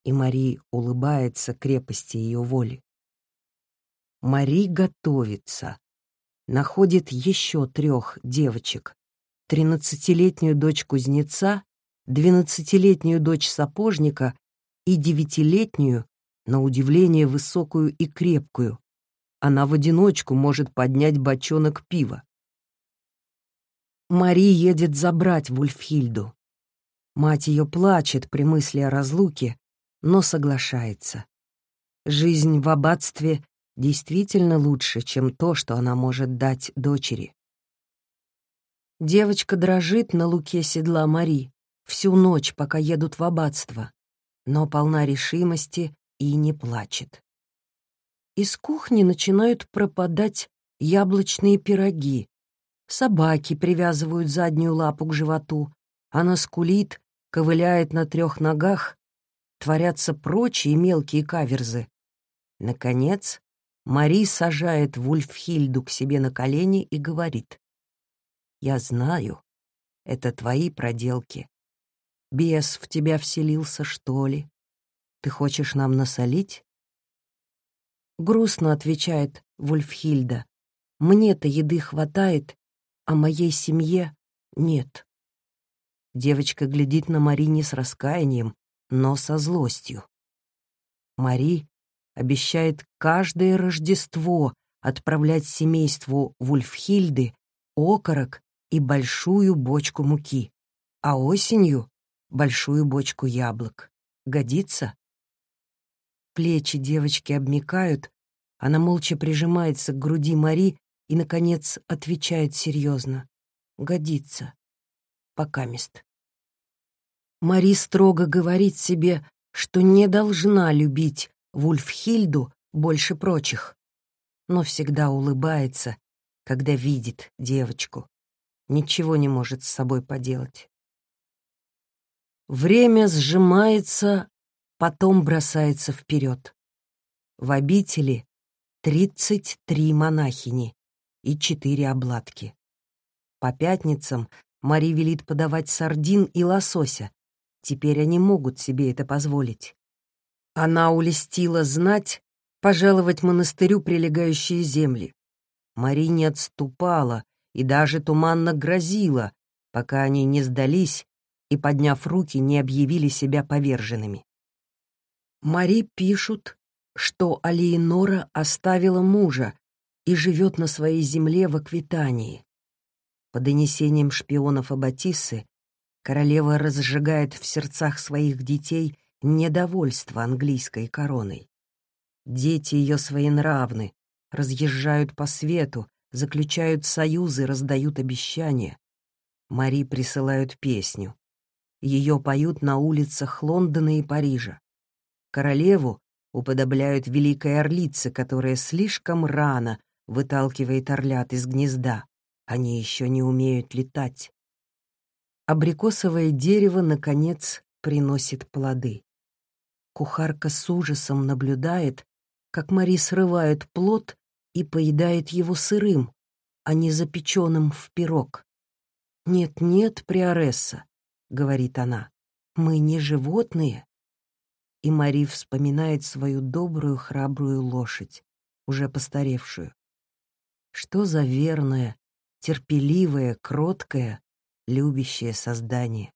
И Мари улыбается крепости ее воли. Мари готовится, находит еще трех девочек, тринадцатилетнюю дочь кузнеца, двенадцатилетнюю дочь сапожника и девятилетнюю, на удивление высокую и крепкую, она в одиночку может поднять бочонок пива. Мари едет забрать Вульфхильду. Мать ее плачет при мысли о разлуке, но соглашается. Жизнь в аббатстве действительно лучше, чем то, что она может дать дочери. Девочка дрожит на луке седла Мари всю ночь, пока едут в аббатство, но полна решимости и не плачет из кухни начинают пропадать яблочные пироги. Собаки привязывают заднюю лапу к животу. Она скулит, ковыляет на трех ногах. Творятся прочие мелкие каверзы. Наконец, Мари сажает Вульфхильду к себе на колени и говорит. «Я знаю, это твои проделки. Бес в тебя вселился, что ли? Ты хочешь нам насолить? Грустно отвечает Вульфхильда. Мне-то еды хватает, а моей семье нет. Девочка глядит на Мари не с раскаянием, но со злостью. Мари обещает каждое Рождество отправлять семейству Вульфхильды окорок и большую бочку муки, а осенью — большую бочку яблок. Годится? Плечи девочки обмикают, она молча прижимается к груди Мари и, наконец, отвечает серьезно. «Годится. Покамест». Мари строго говорит себе, что не должна любить Вульфхильду больше прочих, но всегда улыбается, когда видит девочку. Ничего не может с собой поделать. Время сжимается потом бросается вперед. В обители тридцать три монахини и четыре обладки. По пятницам Мари велит подавать сардин и лосося. Теперь они могут себе это позволить. Она улестила знать пожаловать монастырю прилегающие земли. Мари не отступала и даже туманно грозила, пока они не сдались и, подняв руки, не объявили себя поверженными. Мари пишут, что Алиенора оставила мужа и живет на своей земле в Аквитании. По донесениям шпионов Аббатиссы, королева разжигает в сердцах своих детей недовольство английской короной. Дети ее своенравны, разъезжают по свету, заключают союзы, раздают обещания. Мари присылают песню. Ее поют на улицах Лондона и Парижа. Королеву уподобляют великой орлице, которая слишком рано выталкивает орлят из гнезда. Они еще не умеют летать. Абрикосовое дерево, наконец, приносит плоды. Кухарка с ужасом наблюдает, как Мари срывает плод и поедает его сырым, а не запеченным в пирог. «Нет-нет, Приоресса», — говорит она, — «мы не животные». И Мари вспоминает свою добрую, храбрую лошадь, уже постаревшую. Что за верное, терпеливое, кроткое, любящее создание.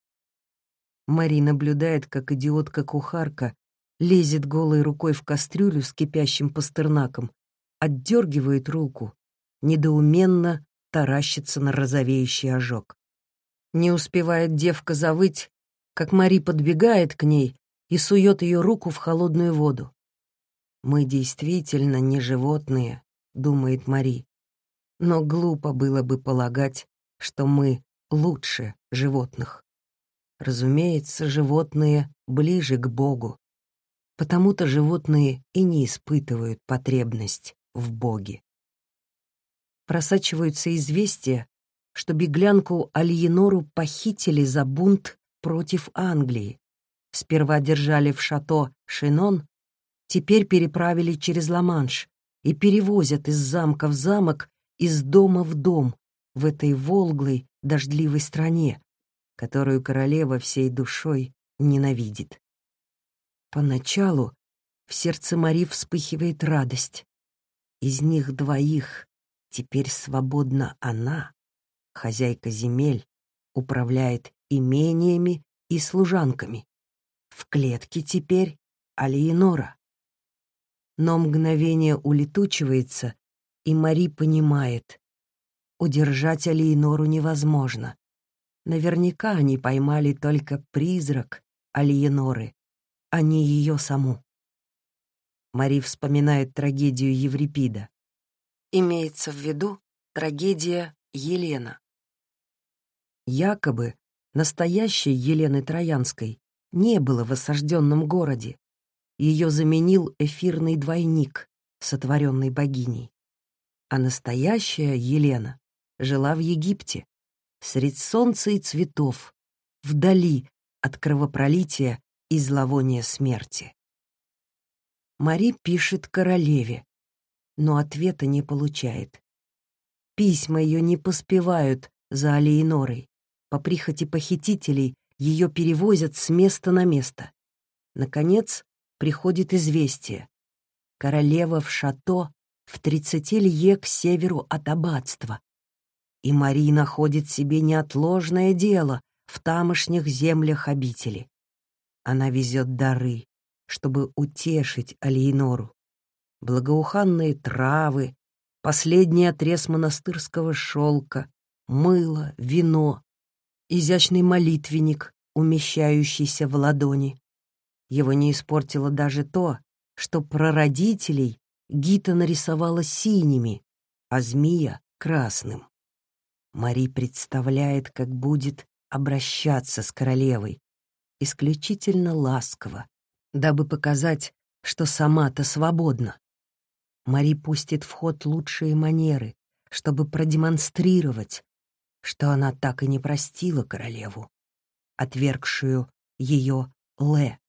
Мари наблюдает, как идиотка-кухарка лезет голой рукой в кастрюлю с кипящим пастернаком, отдергивает руку, недоуменно таращится на розовеющий ожог. Не успевает девка завыть, как Мари подбегает к ней и сует ее руку в холодную воду. «Мы действительно не животные», — думает Мари. Но глупо было бы полагать, что мы лучше животных. Разумеется, животные ближе к Богу. Потому-то животные и не испытывают потребность в Боге. Просачиваются известия, что беглянку Альенору похитили за бунт против Англии. Сперва держали в шато Шинон, теперь переправили через Ла-Манш и перевозят из замка в замок из дома в дом в этой волглой, дождливой стране, которую королева всей душой ненавидит. Поначалу в сердце Мари вспыхивает радость. Из них двоих теперь свободна она, хозяйка земель, управляет имениями и служанками. В клетке теперь Алиенора. Но мгновение улетучивается, и Мари понимает, удержать Алиенору невозможно. Наверняка они поймали только призрак Алиеноры, а не ее саму. Мари вспоминает трагедию Еврипида. Имеется в виду трагедия Елена. Якобы настоящей Елены Троянской не было в осажденном городе. Ее заменил эфирный двойник, сотворенный богиней а настоящая Елена жила в Египте, средь солнца и цветов, вдали от кровопролития и зловония смерти. Мари пишет королеве, но ответа не получает. Письма ее не поспевают за Алиенорой. По прихоти похитителей ее перевозят с места на место. Наконец, приходит известие. Королева в шато в тридцати лье к северу от аббатства. И Мари находит себе неотложное дело в тамошних землях обители. Она везет дары, чтобы утешить Алиенору. Благоуханные травы, последний отрез монастырского шелка, мыло, вино, изящный молитвенник, умещающийся в ладони. Его не испортило даже то, что прародителей Гита нарисовала синими, а змея — красным. Мари представляет, как будет обращаться с королевой, исключительно ласково, дабы показать, что сама-то свободна. Мари пустит в ход лучшие манеры, чтобы продемонстрировать, что она так и не простила королеву, отвергшую ее Ле.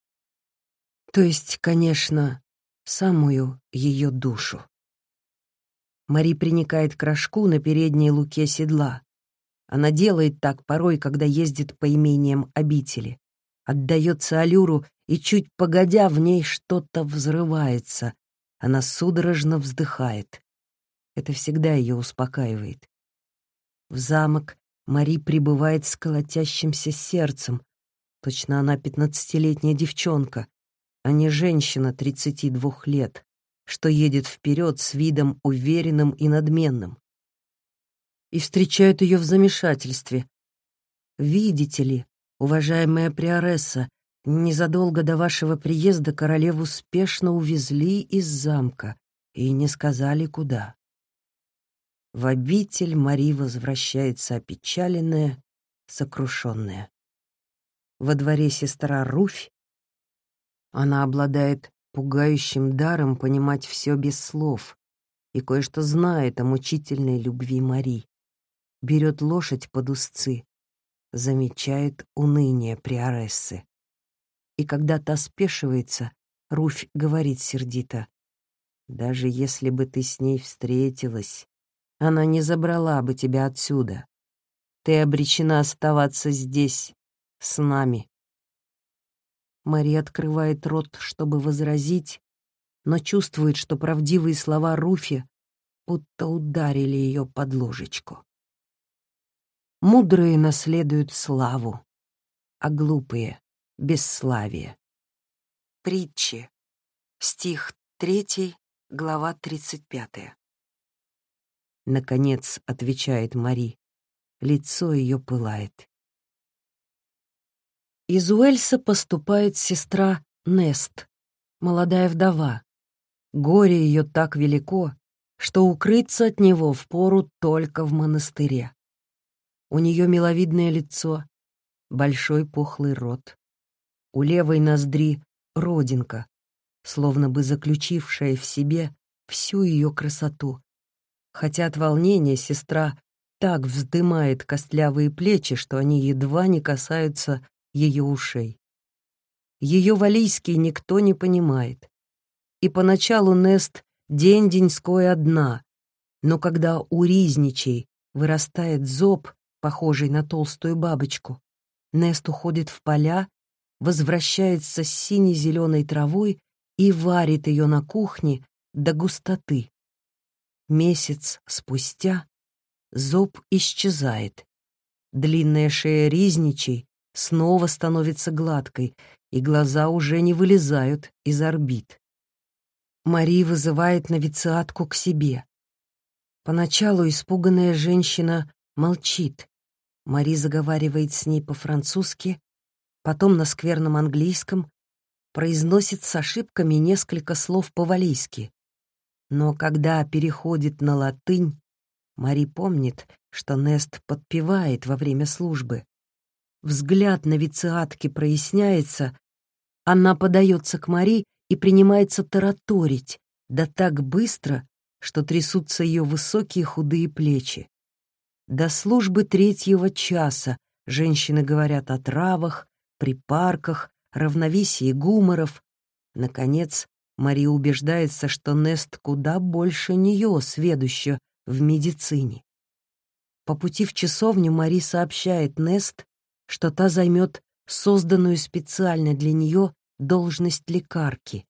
То есть, конечно, самую ее душу. Мари приникает к рожку на передней луке седла. Она делает так порой, когда ездит по имениям обители. Отдается аллюру, и чуть погодя в ней что-то взрывается. Она судорожно вздыхает. Это всегда ее успокаивает. В замок Мари прибывает с колотящимся сердцем. Точно она пятнадцатилетняя девчонка, а не женщина 32 лет, что едет вперед с видом уверенным и надменным. И встречают ее в замешательстве. Видите ли, Уважаемая Приоресса, незадолго до вашего приезда королеву спешно увезли из замка и не сказали, куда. В обитель Мари возвращается опечаленная, сокрушенная. Во дворе сестра Руфь. Она обладает пугающим даром понимать все без слов и кое-что знает о мучительной любви Мари. Берет лошадь под узцы, замечает уныние Приорессы. И когда та спешивается, Руфь говорит сердито, «Даже если бы ты с ней встретилась, она не забрала бы тебя отсюда. Ты обречена оставаться здесь, с нами. Мария открывает рот, чтобы возразить, но чувствует, что правдивые слова Руфи будто ударили ее под ложечку. Мудрые наследуют славу, а глупые — бесславие. Притчи. Стих 3, глава 35. Наконец, отвечает Мари. Лицо ее пылает. Из Уэльса поступает сестра Нест, молодая вдова. Горе ее так велико, что укрыться от него впору только в монастыре. У нее миловидное лицо, большой пухлый рот. У левой ноздри родинка, словно бы заключившая в себе всю ее красоту, хотя от волнения сестра так вздымает костлявые плечи, что они едва не касаются ее ушей. Ее валийский никто не понимает. И поначалу Нест день-деньской одна, но когда у Ризничей вырастает зоб, похожий на толстую бабочку, Нест уходит в поля, возвращается с сине-зеленой травой и варит ее на кухне до густоты. Месяц спустя зоб исчезает. Длинная шея Ризничей снова становится гладкой, и глаза уже не вылезают из орбит. Мари вызывает новициатку к себе. Поначалу испуганная женщина молчит. Мари заговаривает с ней по-французски, потом на скверном английском, произносит с ошибками несколько слов по-валийски. Но когда переходит на латынь, Мари помнит, что Нест подпевает во время службы. Взгляд на вициатки проясняется, она подается к Мари и принимается тараторить, да так быстро, что трясутся ее высокие худые плечи. До службы третьего часа женщины говорят о травах, припарках, равновесии гуморов. Наконец, Мария убеждается, что Нест куда больше нее сведуща в медицине. По пути в часовню Мари сообщает Нест, что та займет созданную специально для нее должность лекарки.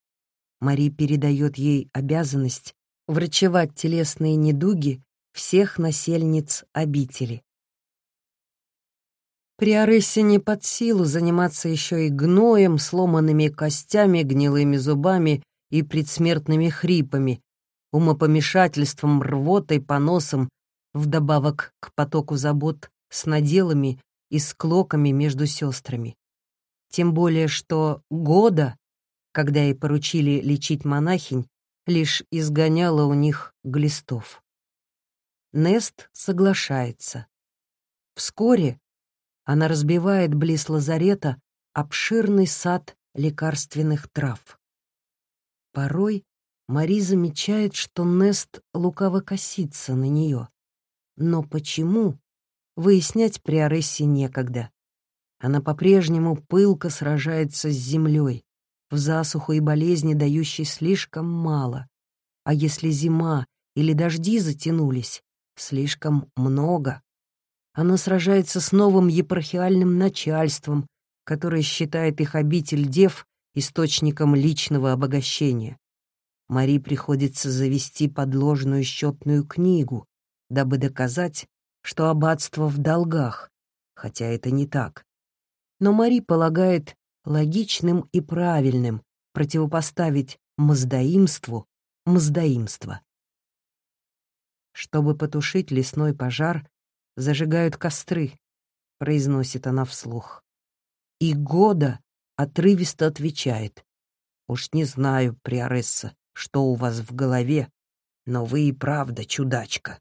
Мари передает ей обязанность врачевать телесные недуги всех насельниц обители. При Арессе не под силу заниматься еще и гноем, сломанными костями, гнилыми зубами и предсмертными хрипами, умопомешательством, рвотой, поносом, вдобавок к потоку забот с наделами и склоками между сестрами. Тем более, что года, когда ей поручили лечить монахинь, лишь изгоняла у них глистов. Нест соглашается. Вскоре она разбивает близ лазарета обширный сад лекарственных трав. Порой Мари замечает, что Нест лукаво косится на нее. Но почему, выяснять при Арессе некогда. Она по-прежнему пылко сражается с землей, в засуху и болезни дающей слишком мало. А если зима или дожди затянулись, слишком много. Она сражается с новым епархиальным начальством, которое считает их обитель дев источником личного обогащения. Мари приходится завести подложную счетную книгу, дабы доказать, что аббатство в долгах, хотя это не так. Но Мари полагает логичным и правильным противопоставить мздоимству мздоимство. Чтобы потушить лесной пожар, зажигают костры, произносит она вслух. и года отрывисто отвечает. «Уж не знаю, Приоресса, что у вас в голове, но вы и правда чудачка».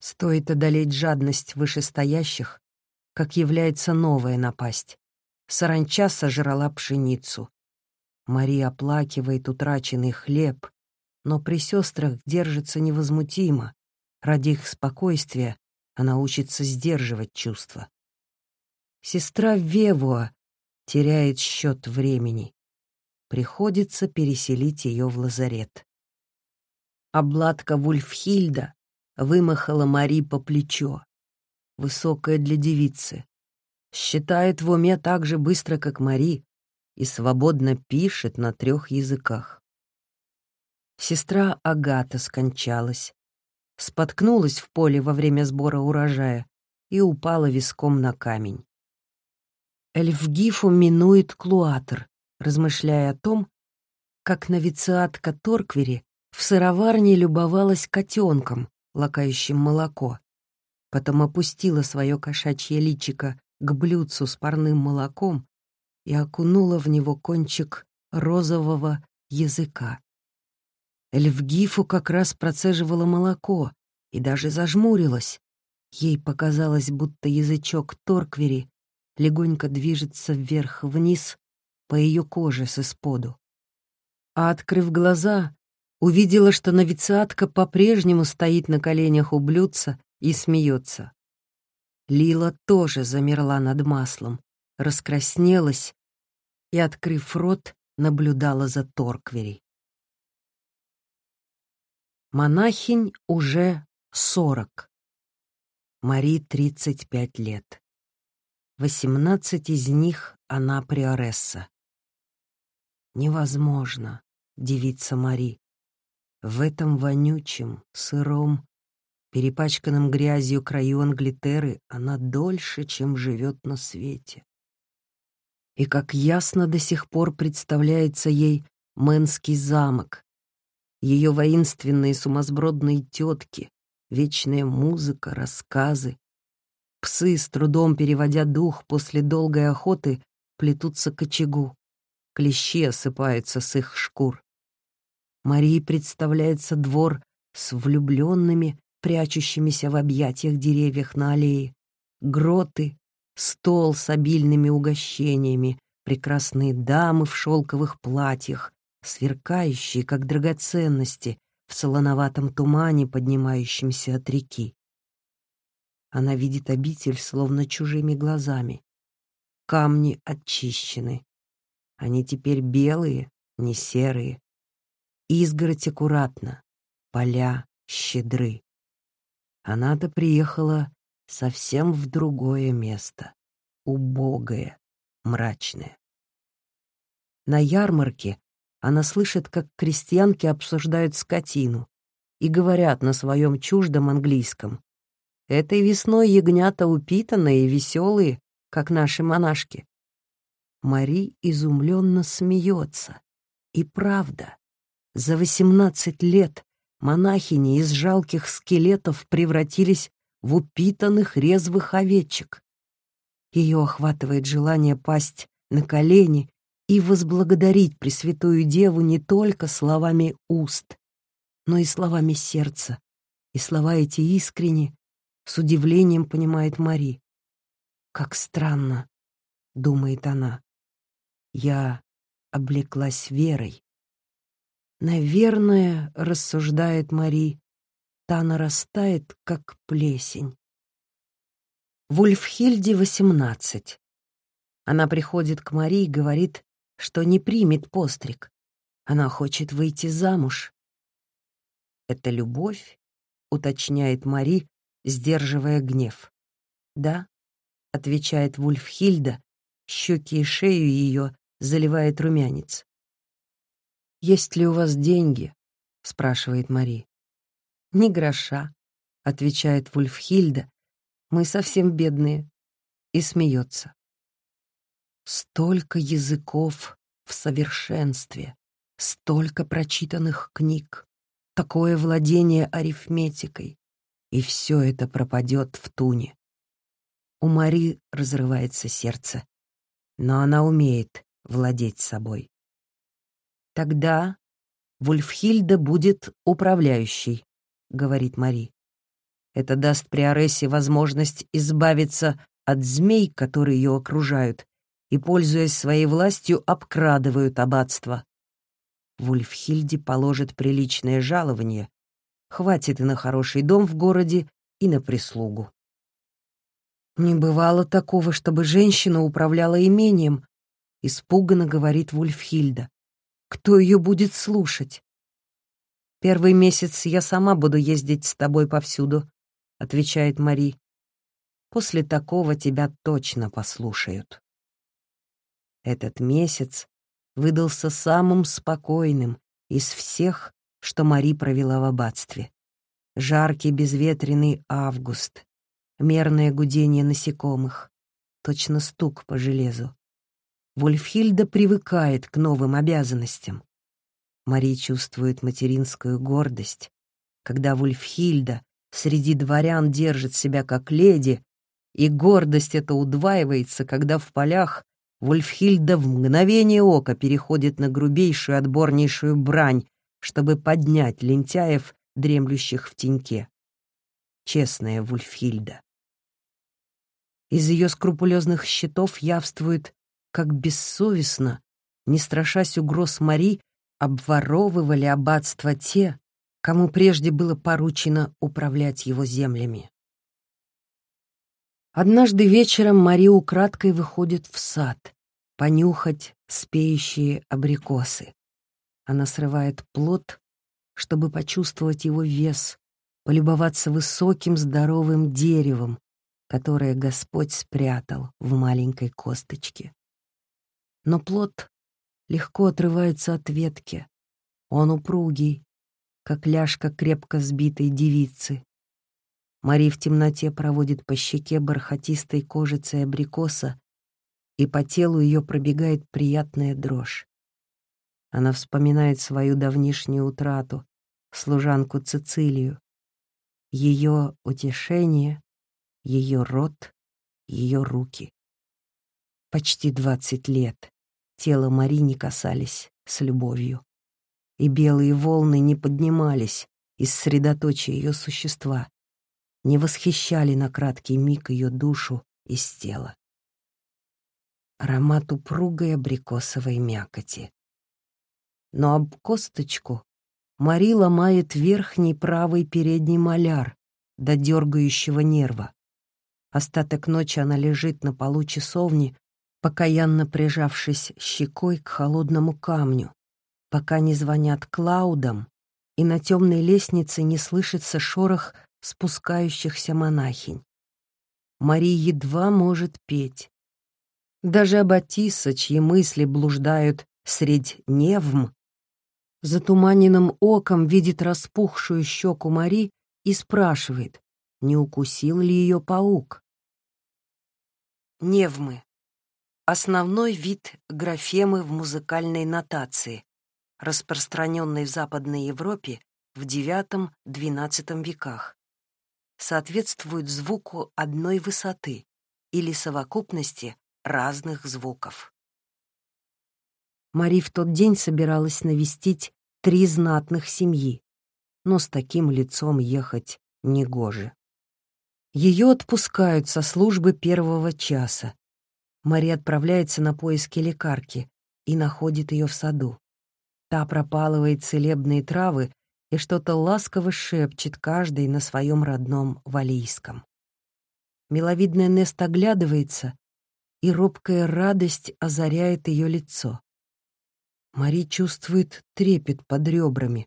Стоит одолеть жадность вышестоящих, как является новая напасть. Саранча сожрала пшеницу. Мария оплакивает утраченный хлеб, но при сестрах держится невозмутимо. Ради их спокойствия она учится сдерживать чувства. Сестра Вевуа теряет счет времени. Приходится переселить ее в лазарет. Обладка Вульфхильда вымахала Мари по плечо. Высокая для девицы. Считает в уме так же быстро, как Мари, и свободно пишет на трех языках. Сестра Агата скончалась, споткнулась в поле во время сбора урожая и упала виском на камень. Эльфгифу минует Клуатр, размышляя о том, как новициатка Торквери в сыроварне любовалась котенком, лакающим молоко. Потом опустила свое кошачье личико к блюдцу с парным молоком и окунула в него кончик розового языка. Эльфгифу как раз процеживала молоко и даже зажмурилась. Ей показалось, будто язычок Торквери легонько движется вверх-вниз по ее коже с исподу. А, открыв глаза, увидела, что новициатка по-прежнему стоит на коленях у блюдца и смеется. Лила тоже замерла над маслом, раскраснелась и, открыв рот, наблюдала за Торквери. Монахинь уже сорок. Мари тридцать пять лет. Восемнадцать из них она приоресса. Невозможно, девица Мари. В этом вонючем, сыром, перепачканном грязью краю Англитеры она дольше, чем живет на свете. И как ясно до сих пор представляется ей Мэнский замок, ее воинственные сумасбродные тетки, вечная музыка, рассказы. Псы, с трудом переводя дух после долгой охоты, плетутся к очагу. Клещи осыпаются с их шкур. Марии представляется двор с влюбленными, прячущимися в объятиях деревьях на аллее, гроты, стол с обильными угощениями, прекрасные дамы в шелковых платьях, сверкающие, как драгоценности, в солоноватом тумане, поднимающемся от реки. Она видит обитель словно чужими глазами. Камни очищены. Они теперь белые, не серые. Изгородь аккуратно, поля щедры. Она-то приехала совсем в другое место, убогое, мрачное. На ярмарке она слышит, как крестьянки обсуждают скотину и говорят на своем чуждом английском. Этой весной ягнята упитанные и веселые, как наши монашки. Мари изумленно смеется. И правда, за восемнадцать лет монахини из жалких скелетов превратились в упитанных резвых овечек. Ее охватывает желание пасть на колени и возблагодарить Пресвятую Деву не только словами уст, но и словами сердца. И слова эти искренне, с удивлением понимает Мари. «Как странно», — думает она. «Я облеклась верой». «Наверное, — рассуждает Мари, — та нарастает, как плесень». Вульфхильде восемнадцать. Она приходит к Мари и говорит, что не примет постриг. Она хочет выйти замуж. «Это любовь?» — уточняет Мари, сдерживая гнев. «Да», — отвечает Вульфхильда, щеки и шею ее заливает румянец. «Есть ли у вас деньги?» — спрашивает Мари. «Ни гроша», — отвечает Вульфхильда. «Мы совсем бедные». И смеется. Столько языков в совершенстве, столько прочитанных книг, такое владение арифметикой, и все это пропадет в туне. У Мари разрывается сердце, но она умеет владеть собой. Тогда Вульфхильда будет управляющей, говорит Мари. Это даст Приорессе возможность избавиться от змей, которые ее окружают, и, пользуясь своей властью, обкрадывают аббатство. Вульфхильде положит приличное жалование. Хватит и на хороший дом в городе, и на прислугу. «Не бывало такого, чтобы женщина управляла имением», — испуганно говорит Вульфхильда. «Кто ее будет слушать?» «Первый месяц я сама буду ездить с тобой повсюду», — отвечает Мари. «После такого тебя точно послушают». Этот месяц выдался самым спокойным из всех, что Мари провела в аббатстве. Жаркий безветренный август, мерное гудение насекомых, точно стук по железу. Вольфхильда привыкает к новым обязанностям. Мари чувствует материнскую гордость, когда Вульфхильда среди дворян держит себя как леди, и гордость эта удваивается, когда в полях Вульфхильда в мгновение ока переходит на грубейшую отборнейшую брань, чтобы поднять лентяев, дремлющих в теньке. Честная Вульфхильда. Из ее скрупулезных счетов явствует, как бессовестно, не страшась угроз Мари, обворовывали аббатство те, кому прежде было поручено управлять его землями. Однажды вечером Мария украдкой выходит в сад, понюхать спеющие абрикосы. Она срывает плод, чтобы почувствовать его вес, полюбоваться высоким здоровым деревом, которое Господь спрятал в маленькой косточке. Но плод легко отрывается от ветки. Он упругий, как ляжка крепко сбитой девицы. Мари в темноте проводит по щеке бархатистой кожицей абрикоса, и по телу ее пробегает приятная дрожь. Она вспоминает свою давнишнюю утрату, служанку Цицилию, ее утешение, ее рот, ее руки. Почти двадцать лет тело Мари не касались с любовью, и белые волны не поднимались из средоточия ее существа, не восхищали на краткий миг ее душу из тела. Аромат упругой абрикосовой мякоти. Но об косточку Мари ломает верхний правый передний маляр до дергающего нерва. Остаток ночи она лежит на полу часовни, покаянно прижавшись щекой к холодному камню, пока не звонят клаудом, и на темной лестнице не слышится шорох спускающихся монахинь. Мария едва может петь. Даже Аббатиса, чьи мысли блуждают средь невм, затуманенным оком видит распухшую щеку Мари и спрашивает, не укусил ли ее паук. Невмы. Основной вид графемы в музыкальной нотации, распространенной в Западной Европе в IX-XII веках соответствуют звуку одной высоты или совокупности разных звуков. Мари в тот день собиралась навестить три знатных семьи, но с таким лицом ехать негоже. Ее отпускают со службы первого часа. Мари отправляется на поиски лекарки и находит ее в саду. Та пропалывает целебные травы и что-то ласково шепчет каждый на своем родном валийском. Миловидная Нест оглядывается, и робкая радость озаряет ее лицо. Мари чувствует трепет под ребрами,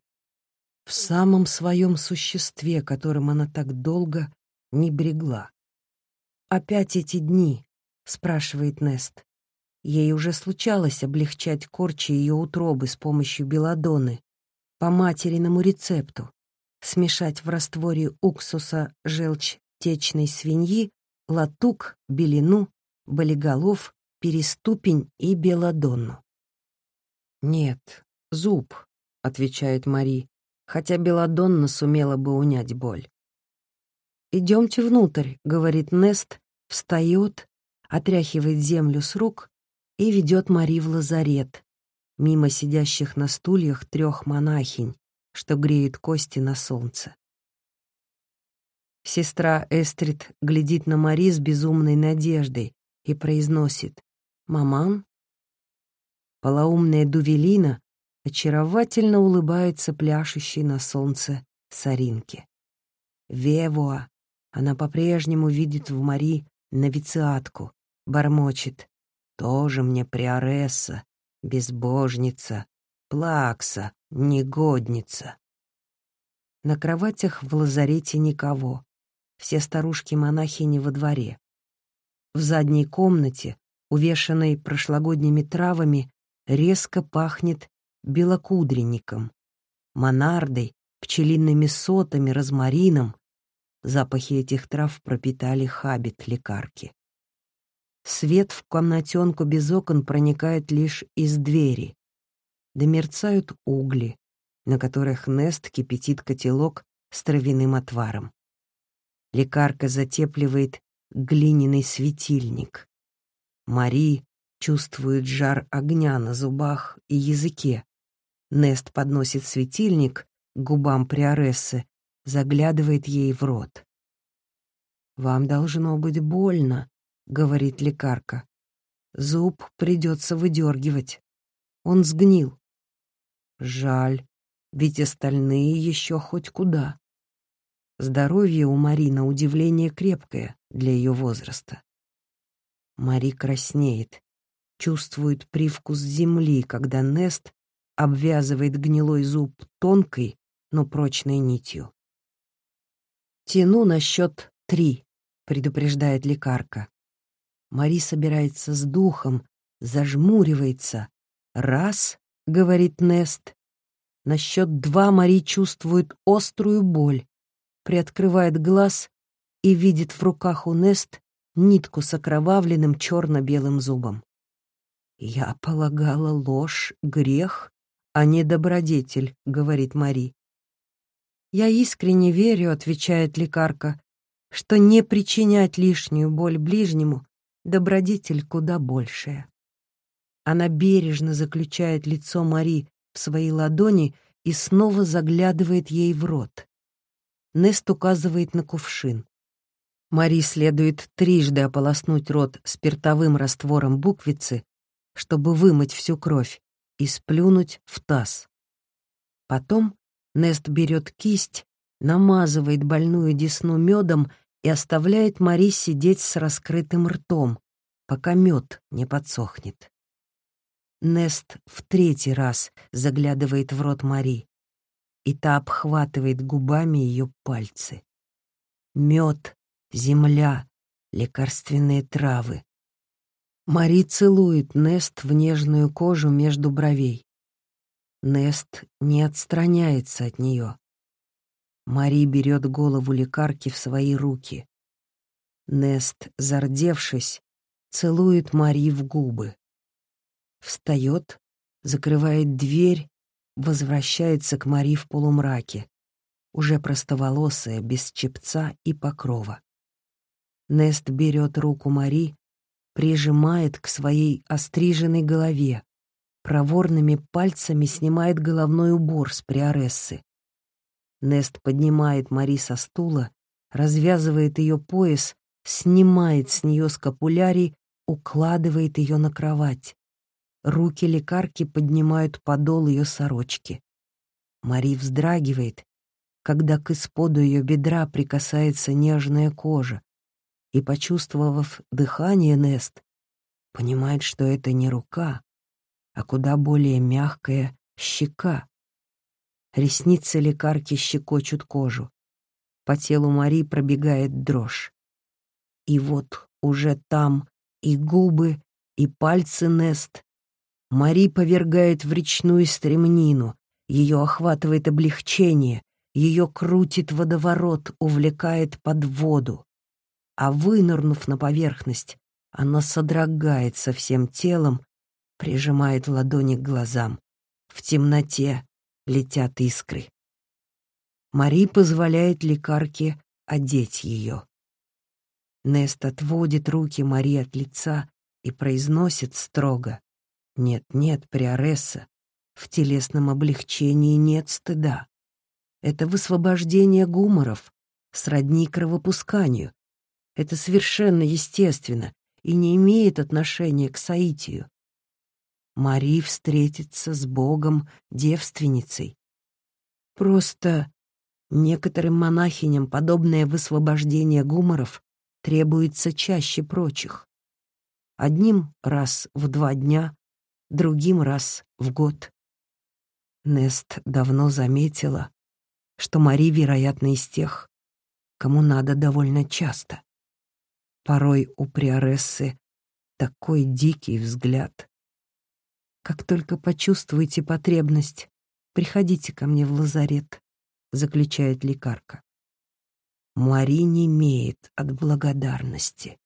в самом своем существе, которым она так долго не брегла. «Опять эти дни?» — спрашивает Нест. Ей уже случалось облегчать корчи ее утробы с помощью белладоны, по материному рецепту смешать в растворе уксуса желчь течной свиньи, латук, белину, болиголов, переступень и белодонну. «Нет, зуб», — отвечает Мари, хотя белодонна сумела бы унять боль. «Идемте внутрь», — говорит Нест, встает, отряхивает землю с рук и ведет Мари в лазарет, мимо сидящих на стульях трех монахинь, что греют кости на солнце. Сестра Эстрид глядит на Мари с безумной надеждой и произносит «Маман?» Полоумная Дувелина очаровательно улыбается пляшущей на солнце соринке. Вевуа она по-прежнему видит в Мари новициатку, бормочет «Тоже мне приоресса, безбожница, плакса, негодница». На кроватях в лазарете никого, все старушки-монахини во дворе. В задней комнате, увешанной прошлогодними травами, резко пахнет белокудренником, монардой, пчелиными сотами, розмарином. Запахи этих трав пропитали хабит лекарки. Свет в комнатенку без окон проникает лишь из двери. Да угли, на которых Нест кипятит котелок с травяным отваром. Лекарка затепливает глиняный светильник. Мари чувствует жар огня на зубах и языке. Нест подносит светильник к губам Приорессы, заглядывает ей в рот. «Вам должно быть больно», — говорит лекарка. «Зуб придется выдергивать. Он сгнил». «Жаль, ведь остальные еще хоть куда». Здоровье у Мари на удивление крепкое для ее возраста. Мари краснеет, чувствует привкус земли, когда Нест обвязывает гнилой зуб тонкой, но прочной нитью. «Тяну на счет три», — предупреждает лекарка. Мари собирается с духом, зажмуривается. «Раз», — говорит Нест. На счет два Мари чувствует острую боль, приоткрывает глаз и видит в руках у Нест нитку с окровавленным черно-белым зубом. «Я полагала ложь, грех, а не добродетель», — говорит Мари. «Я искренне верю», — отвечает лекарка, «что не причинять лишнюю боль ближнему — добродетель куда большая». Она бережно заключает лицо Мари в свои ладони и снова заглядывает ей в рот. Нест указывает на кувшин. Мари следует трижды ополоснуть рот спиртовым раствором буквицы, чтобы вымыть всю кровь, и сплюнуть в таз. Потом Нест берет кисть, намазывает больную десну медом и оставляет Мари сидеть с раскрытым ртом, пока мед не подсохнет. Нест в третий раз заглядывает в рот Мари и та обхватывает губами ее пальцы. Мед, земля, лекарственные травы. Мари целует Нест в нежную кожу между бровей. Нест не отстраняется от нее. Мари берет голову лекарки в свои руки. Нест, зардевшись, целует Мари в губы. Встает, закрывает дверь возвращается к Мари в полумраке, уже простоволосая, без чепца и покрова. Нест берет руку Мари, прижимает к своей остриженной голове, проворными пальцами снимает головной убор с приорессы. Нест поднимает Мари со стула, развязывает ее пояс, снимает с нее скапулярий, укладывает ее на кровать. Руки лекарки поднимают подол ее сорочки. Мари вздрагивает, когда к исподу ее бедра прикасается нежная кожа, и, почувствовав дыхание Нест, понимает, что это не рука, а куда более мягкая щека. Ресницы лекарки щекочут кожу. По телу Мари пробегает дрожь. И вот уже там и губы, и пальцы Нест, Мари повергает в речную стремнину, ее охватывает облегчение, ее крутит водоворот, увлекает под воду. А вынырнув на поверхность, она содрогается всем телом, прижимает ладони к глазам. В темноте летят искры. Мари позволяет лекарке одеть ее. Нест отводит руки Мари от лица и произносит строго. «Нет-нет, Приоресса, в телесном облегчении нет стыда. Это высвобождение гуморов, сродни кровопусканию. Это совершенно естественно и не имеет отношения к соитию. Мари встретится с Богом девственницей. Просто некоторым монахиням подобное высвобождение гуморов требуется чаще прочих. Одним раз в два дня, другим раз в год. Нест давно заметила, что Мари, вероятно, из тех, кому надо довольно часто. Порой у Приорессы такой дикий взгляд. Как только почувствуете потребность, приходите ко мне в лазарет, заключает лекарка. Мари не имеет от благодарности.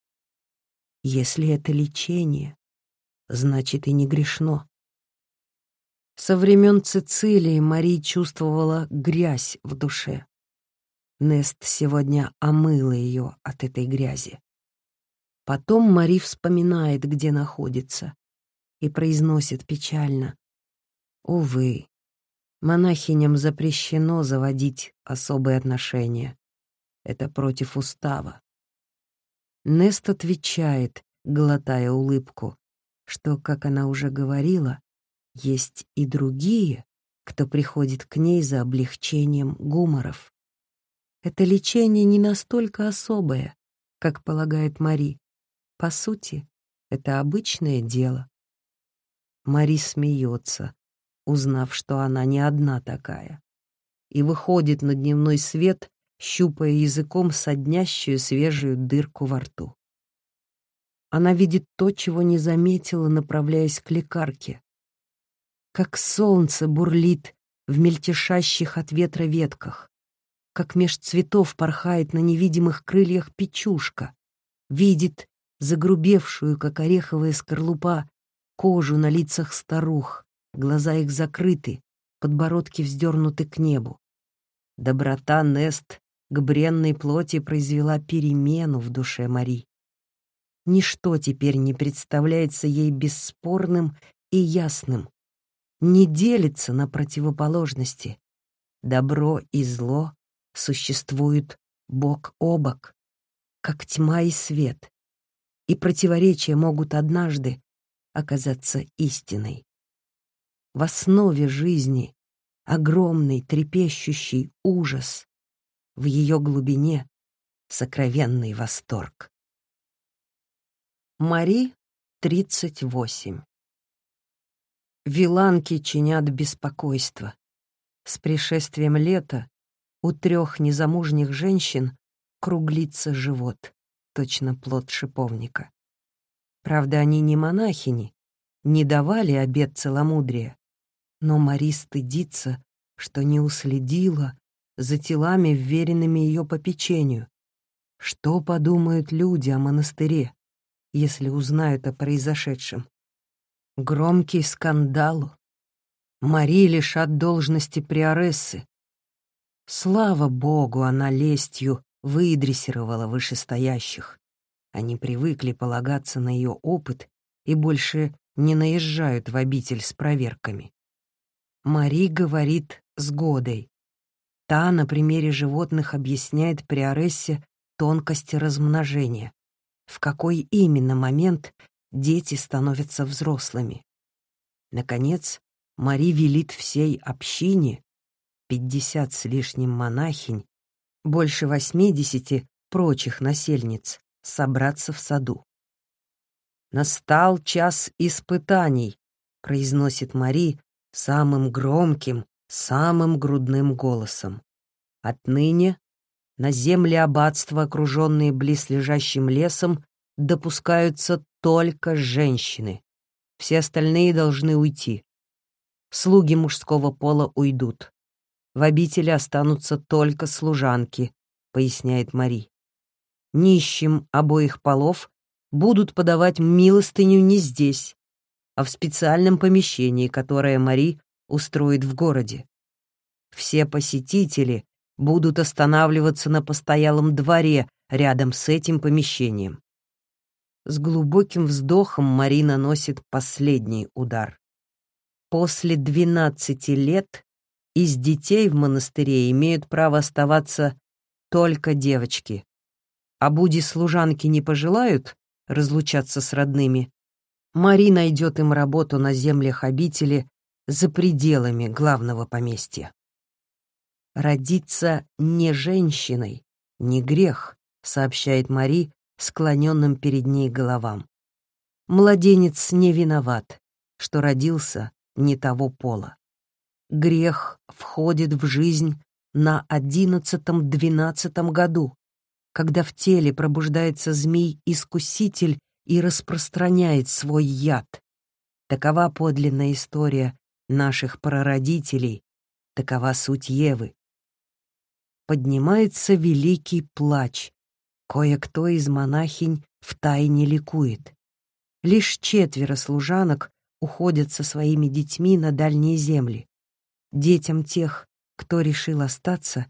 Если это лечение, значит и не грешно. Со времен Цицилии Мари чувствовала грязь в душе. Нест сегодня омыла ее от этой грязи. Потом Мари вспоминает, где находится, и произносит печально. Увы, монахиням запрещено заводить особые отношения. Это против устава. Нест отвечает, глотая улыбку, что, как она уже говорила, есть и другие, кто приходит к ней за облегчением гуморов. Это лечение не настолько особое, как полагает Мари. По сути, это обычное дело. Мари смеется, узнав, что она не одна такая, и выходит на дневной свет, щупая языком соднящую свежую дырку во рту. Она видит то, чего не заметила, направляясь к лекарке. Как солнце бурлит в мельтешащих от ветра ветках, как меж цветов порхает на невидимых крыльях печушка, видит загрубевшую, как ореховая скорлупа, кожу на лицах старух, глаза их закрыты, подбородки вздернуты к небу. Доброта Нест к бренной плоти произвела перемену в душе Мари. Ничто теперь не представляется ей бесспорным и ясным, не делится на противоположности. Добро и зло существуют бок о бок, как тьма и свет, и противоречия могут однажды оказаться истиной. В основе жизни огромный трепещущий ужас, в ее глубине сокровенный восторг. Мари, 38. Виланки чинят беспокойство. С пришествием лета у трех незамужних женщин круглится живот, точно плод шиповника. Правда, они не монахини, не давали обет целомудрия. Но Мари стыдится, что не уследила за телами, вверенными ее попечению. Что подумают люди о монастыре, если узнают о произошедшем? Громкий скандал. Мари лишат должности приорессы. Слава богу, она лестью выдрессировала вышестоящих. Они привыкли полагаться на ее опыт и больше не наезжают в обитель с проверками. Мари говорит с Годой. Та на примере животных объясняет Приорессе тонкости размножения, в какой именно момент дети становятся взрослыми. Наконец, Мари велит всей общине, пятьдесят с лишним монахинь, больше восьмидесяти прочих насельниц, собраться в саду. «Настал час испытаний», — произносит Мари самым громким, самым грудным голосом. «Отныне на земле аббатства, окруженные близлежащим лесом, допускаются только женщины. Все остальные должны уйти. Слуги мужского пола уйдут. В обители останутся только служанки», — поясняет Мари нищим обоих полов будут подавать милостыню не здесь, а в специальном помещении, которое Мари устроит в городе. Все посетители будут останавливаться на постоялом дворе, рядом с этим помещением. С глубоким вздохом Марина носит последний удар. После 12 лет из детей в монастыре имеют право оставаться только девочки. А буди служанки не пожелают разлучаться с родными, Мари найдет им работу на землях обители за пределами главного поместья. Родиться не женщиной, не грех, сообщает Мари склоненным перед ней головам. Младенец не виноват, что родился не того пола. Грех входит в жизнь на одиннадцатом-двенадцатом году, когда в теле пробуждается змей-искуситель и распространяет свой яд. Такова подлинная история наших прародителей, такова суть Евы. Поднимается великий плач. Кое-кто из монахинь втайне ликует. Лишь четверо служанок уходят со своими детьми на дальние земли. Детям тех, кто решил остаться,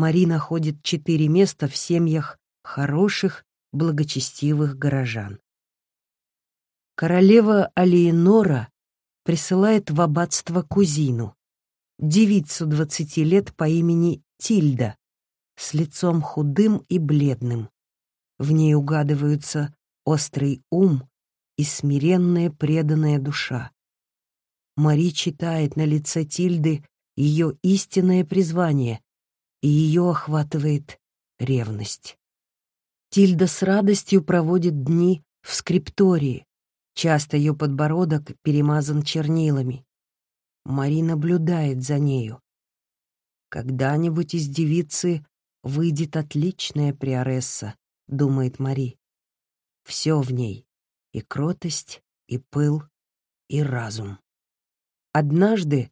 Мари находит четыре места в семьях хороших, благочестивых горожан королева Алиенора присылает в аббатство кузину, девицу двадцати лет по имени Тильда, с лицом худым и бледным. В ней угадываются острый ум и смиренная преданная душа. Мари читает на лице Тильды ее истинное призвание, и ее охватывает ревность. Тильда с радостью проводит дни в скриптории, Часто ее подбородок перемазан чернилами. Мари наблюдает за нею. «Когда-нибудь из девицы выйдет отличная приоресса», — думает Мари. Все в ней — и кротость, и пыл, и разум. Однажды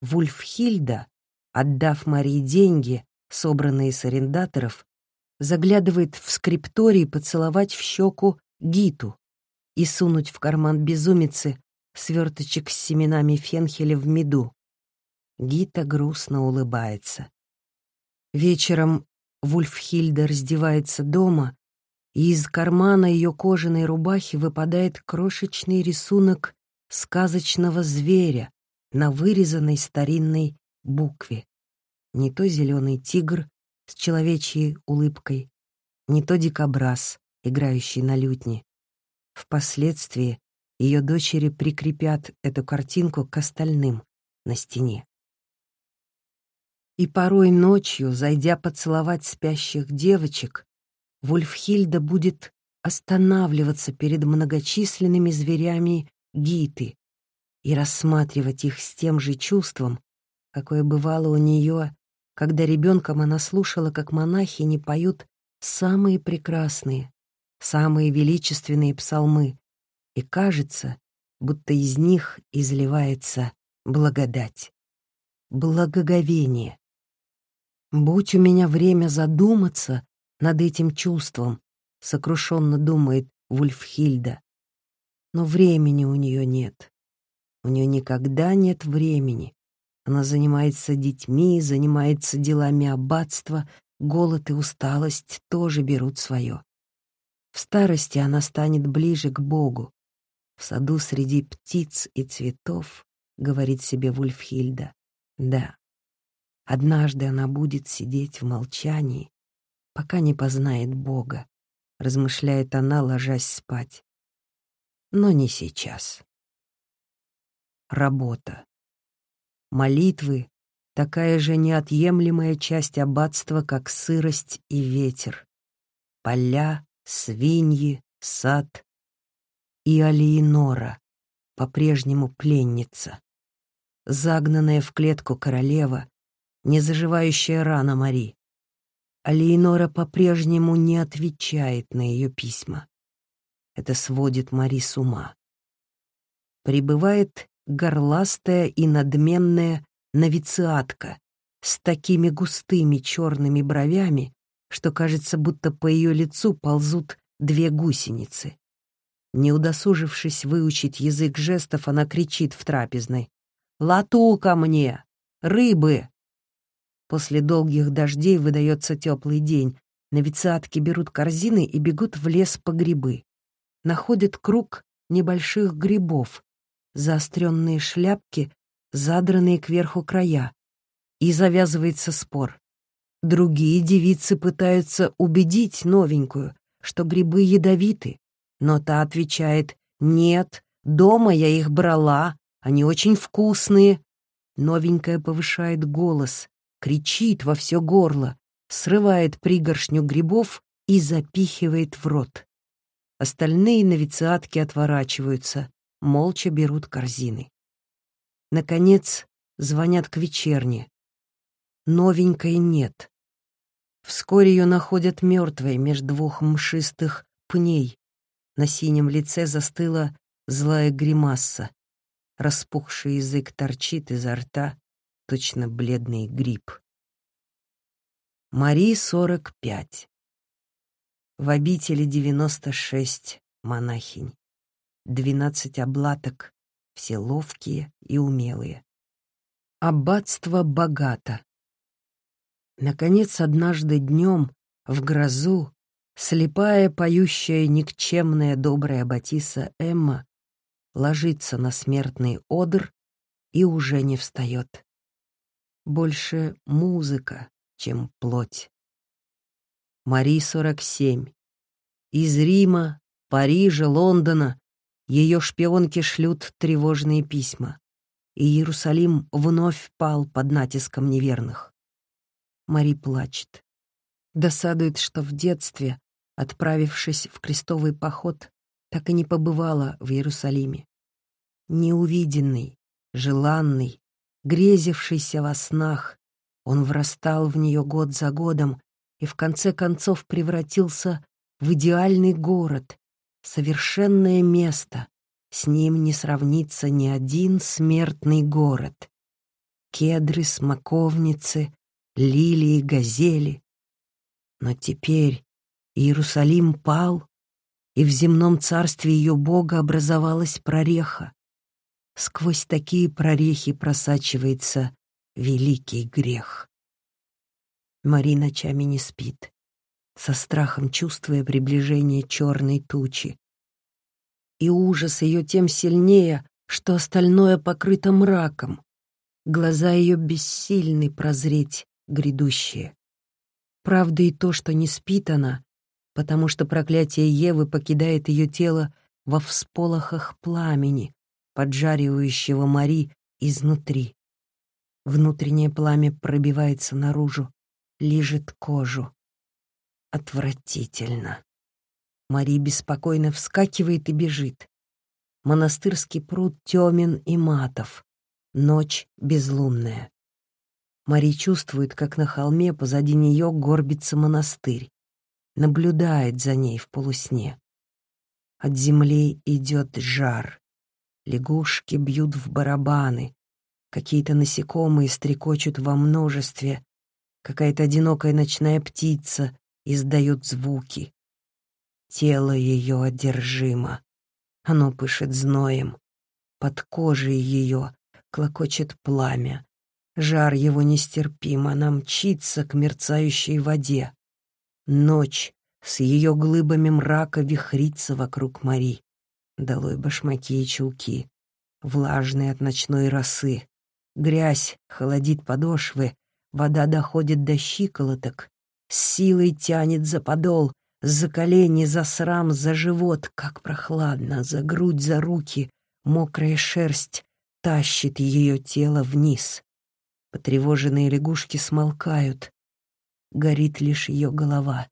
Вульфхильда, отдав Марии деньги, собранные с арендаторов, заглядывает в скрипторий поцеловать в щеку Гиту, и сунуть в карман безумицы сверточек с семенами фенхеля в меду. Гита грустно улыбается. Вечером Вульфхильда раздевается дома, и из кармана ее кожаной рубахи выпадает крошечный рисунок сказочного зверя на вырезанной старинной букве. Не то зеленый тигр с человечьей улыбкой, не то дикобраз, играющий на лютне. Впоследствии ее дочери прикрепят эту картинку к остальным на стене. И порой ночью, зайдя поцеловать спящих девочек, Вульфхильда будет останавливаться перед многочисленными зверями Гиты и рассматривать их с тем же чувством, какое бывало у нее, когда ребенком она слушала, как монахи не поют самые прекрасные, самые величественные псалмы, и кажется, будто из них изливается благодать, благоговение. Будь у меня время задуматься над этим чувством, сокрушенно думает Вульфхильда. Но времени у нее нет. У нее никогда нет времени. Она занимается детьми, занимается делами аббатства, голод и усталость тоже берут свое. В старости она станет ближе к Богу. В саду среди птиц и цветов, говорит себе Вульфхильда. Да, однажды она будет сидеть в молчании, пока не познает Бога, размышляет она, ложась спать. Но не сейчас. Работа. Молитвы — такая же неотъемлемая часть аббатства, как сырость и ветер. Поля, свиньи, сад и Алиенора, по-прежнему пленница, загнанная в клетку королева, незаживающая рана Мари. Алиенора по-прежнему не отвечает на ее письма. Это сводит Мари с ума. Прибывает горластая и надменная новициатка с такими густыми черными бровями, что кажется, будто по ее лицу ползут две гусеницы. Не удосужившись выучить язык жестов, она кричит в трапезной. «Лату ко мне! Рыбы!» После долгих дождей выдается теплый день. Новициатки берут корзины и бегут в лес по грибы. Находят круг небольших грибов, заостренные шляпки, задранные кверху края. И завязывается спор. Другие девицы пытаются убедить новенькую, что грибы ядовиты, но та отвечает «Нет, дома я их брала, они очень вкусные». Новенькая повышает голос, кричит во все горло, срывает пригоршню грибов и запихивает в рот. Остальные новициатки отворачиваются, молча берут корзины. Наконец, звонят к вечерне. Новенькой нет. Вскоре ее находят мертвой меж двух мшистых пней. На синем лице застыла злая гримаса. Распухший язык торчит изо рта, точно бледный гриб. Мари, 45. В обители 96 монахинь. 12 облаток, все ловкие и умелые. Аббатство богато. Наконец, однажды днем, в грозу, слепая, поющая, никчемная, добрая Батиса Эмма ложится на смертный одр и уже не встает. Больше музыка, чем плоть. Мари 47. Из Рима, Парижа, Лондона ее шпионки шлют тревожные письма, и Иерусалим вновь пал под натиском неверных. Мари плачет. Досадует, что в детстве, отправившись в крестовый поход, так и не побывала в Иерусалиме. Неувиденный, желанный, грезившийся во снах, он врастал в нее год за годом и в конце концов превратился в идеальный город, совершенное место. С ним не сравнится ни один смертный город. Кедры, смоковницы, лилии, газели. Но теперь Иерусалим пал, и в земном царстве ее Бога образовалась прореха. Сквозь такие прорехи просачивается великий грех. Мари ночами не спит, со страхом чувствуя приближение черной тучи. И ужас ее тем сильнее, что остальное покрыто мраком. Глаза ее бессильны прозреть грядущее. Правда и то, что не спит она, потому что проклятие Евы покидает ее тело во всполохах пламени, поджаривающего Мари изнутри. Внутреннее пламя пробивается наружу, лижет кожу. Отвратительно. Мари беспокойно вскакивает и бежит. Монастырский пруд темен и матов. Ночь безлунная. Мари чувствует, как на холме позади нее горбится монастырь. Наблюдает за ней в полусне. От земли идет жар. Лягушки бьют в барабаны. Какие-то насекомые стрекочут во множестве. Какая-то одинокая ночная птица издает звуки. Тело ее одержимо. Оно пышет зноем. Под кожей ее клокочет пламя. Жар его нестерпим, она мчится к мерцающей воде. Ночь с ее глыбами мрака вихрится вокруг Мари. Долой башмаки и чулки, влажные от ночной росы. Грязь холодит подошвы, вода доходит до щиколоток, силой тянет за подол, за колени, за срам, за живот, как прохладно, за грудь, за руки, мокрая шерсть тащит ее тело вниз. Потревоженные лягушки смолкают. Горит лишь ее голова.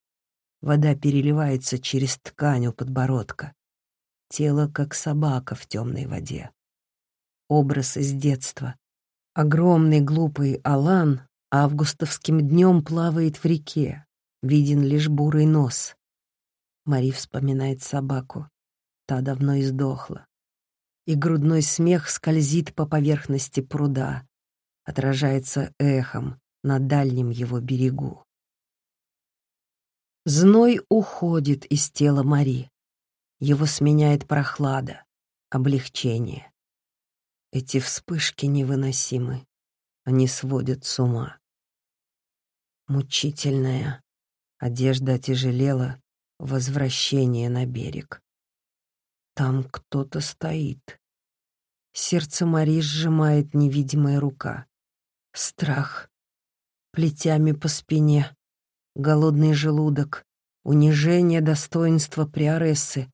Вода переливается через ткань у подбородка. Тело, как собака в темной воде. Образ из детства. Огромный глупый Алан августовским днем плавает в реке. Виден лишь бурый нос. Мари вспоминает собаку. Та давно издохла. И грудной смех скользит по поверхности пруда, отражается эхом на дальнем его берегу. Зной уходит из тела Мари. Его сменяет прохлада, облегчение. Эти вспышки невыносимы. Они сводят с ума. Мучительная, Одежда отяжелела, возвращение на берег. Там кто-то стоит. Сердце Мари сжимает невидимая рука. Страх. Плетями по спине. Голодный желудок. Унижение достоинства приорессы.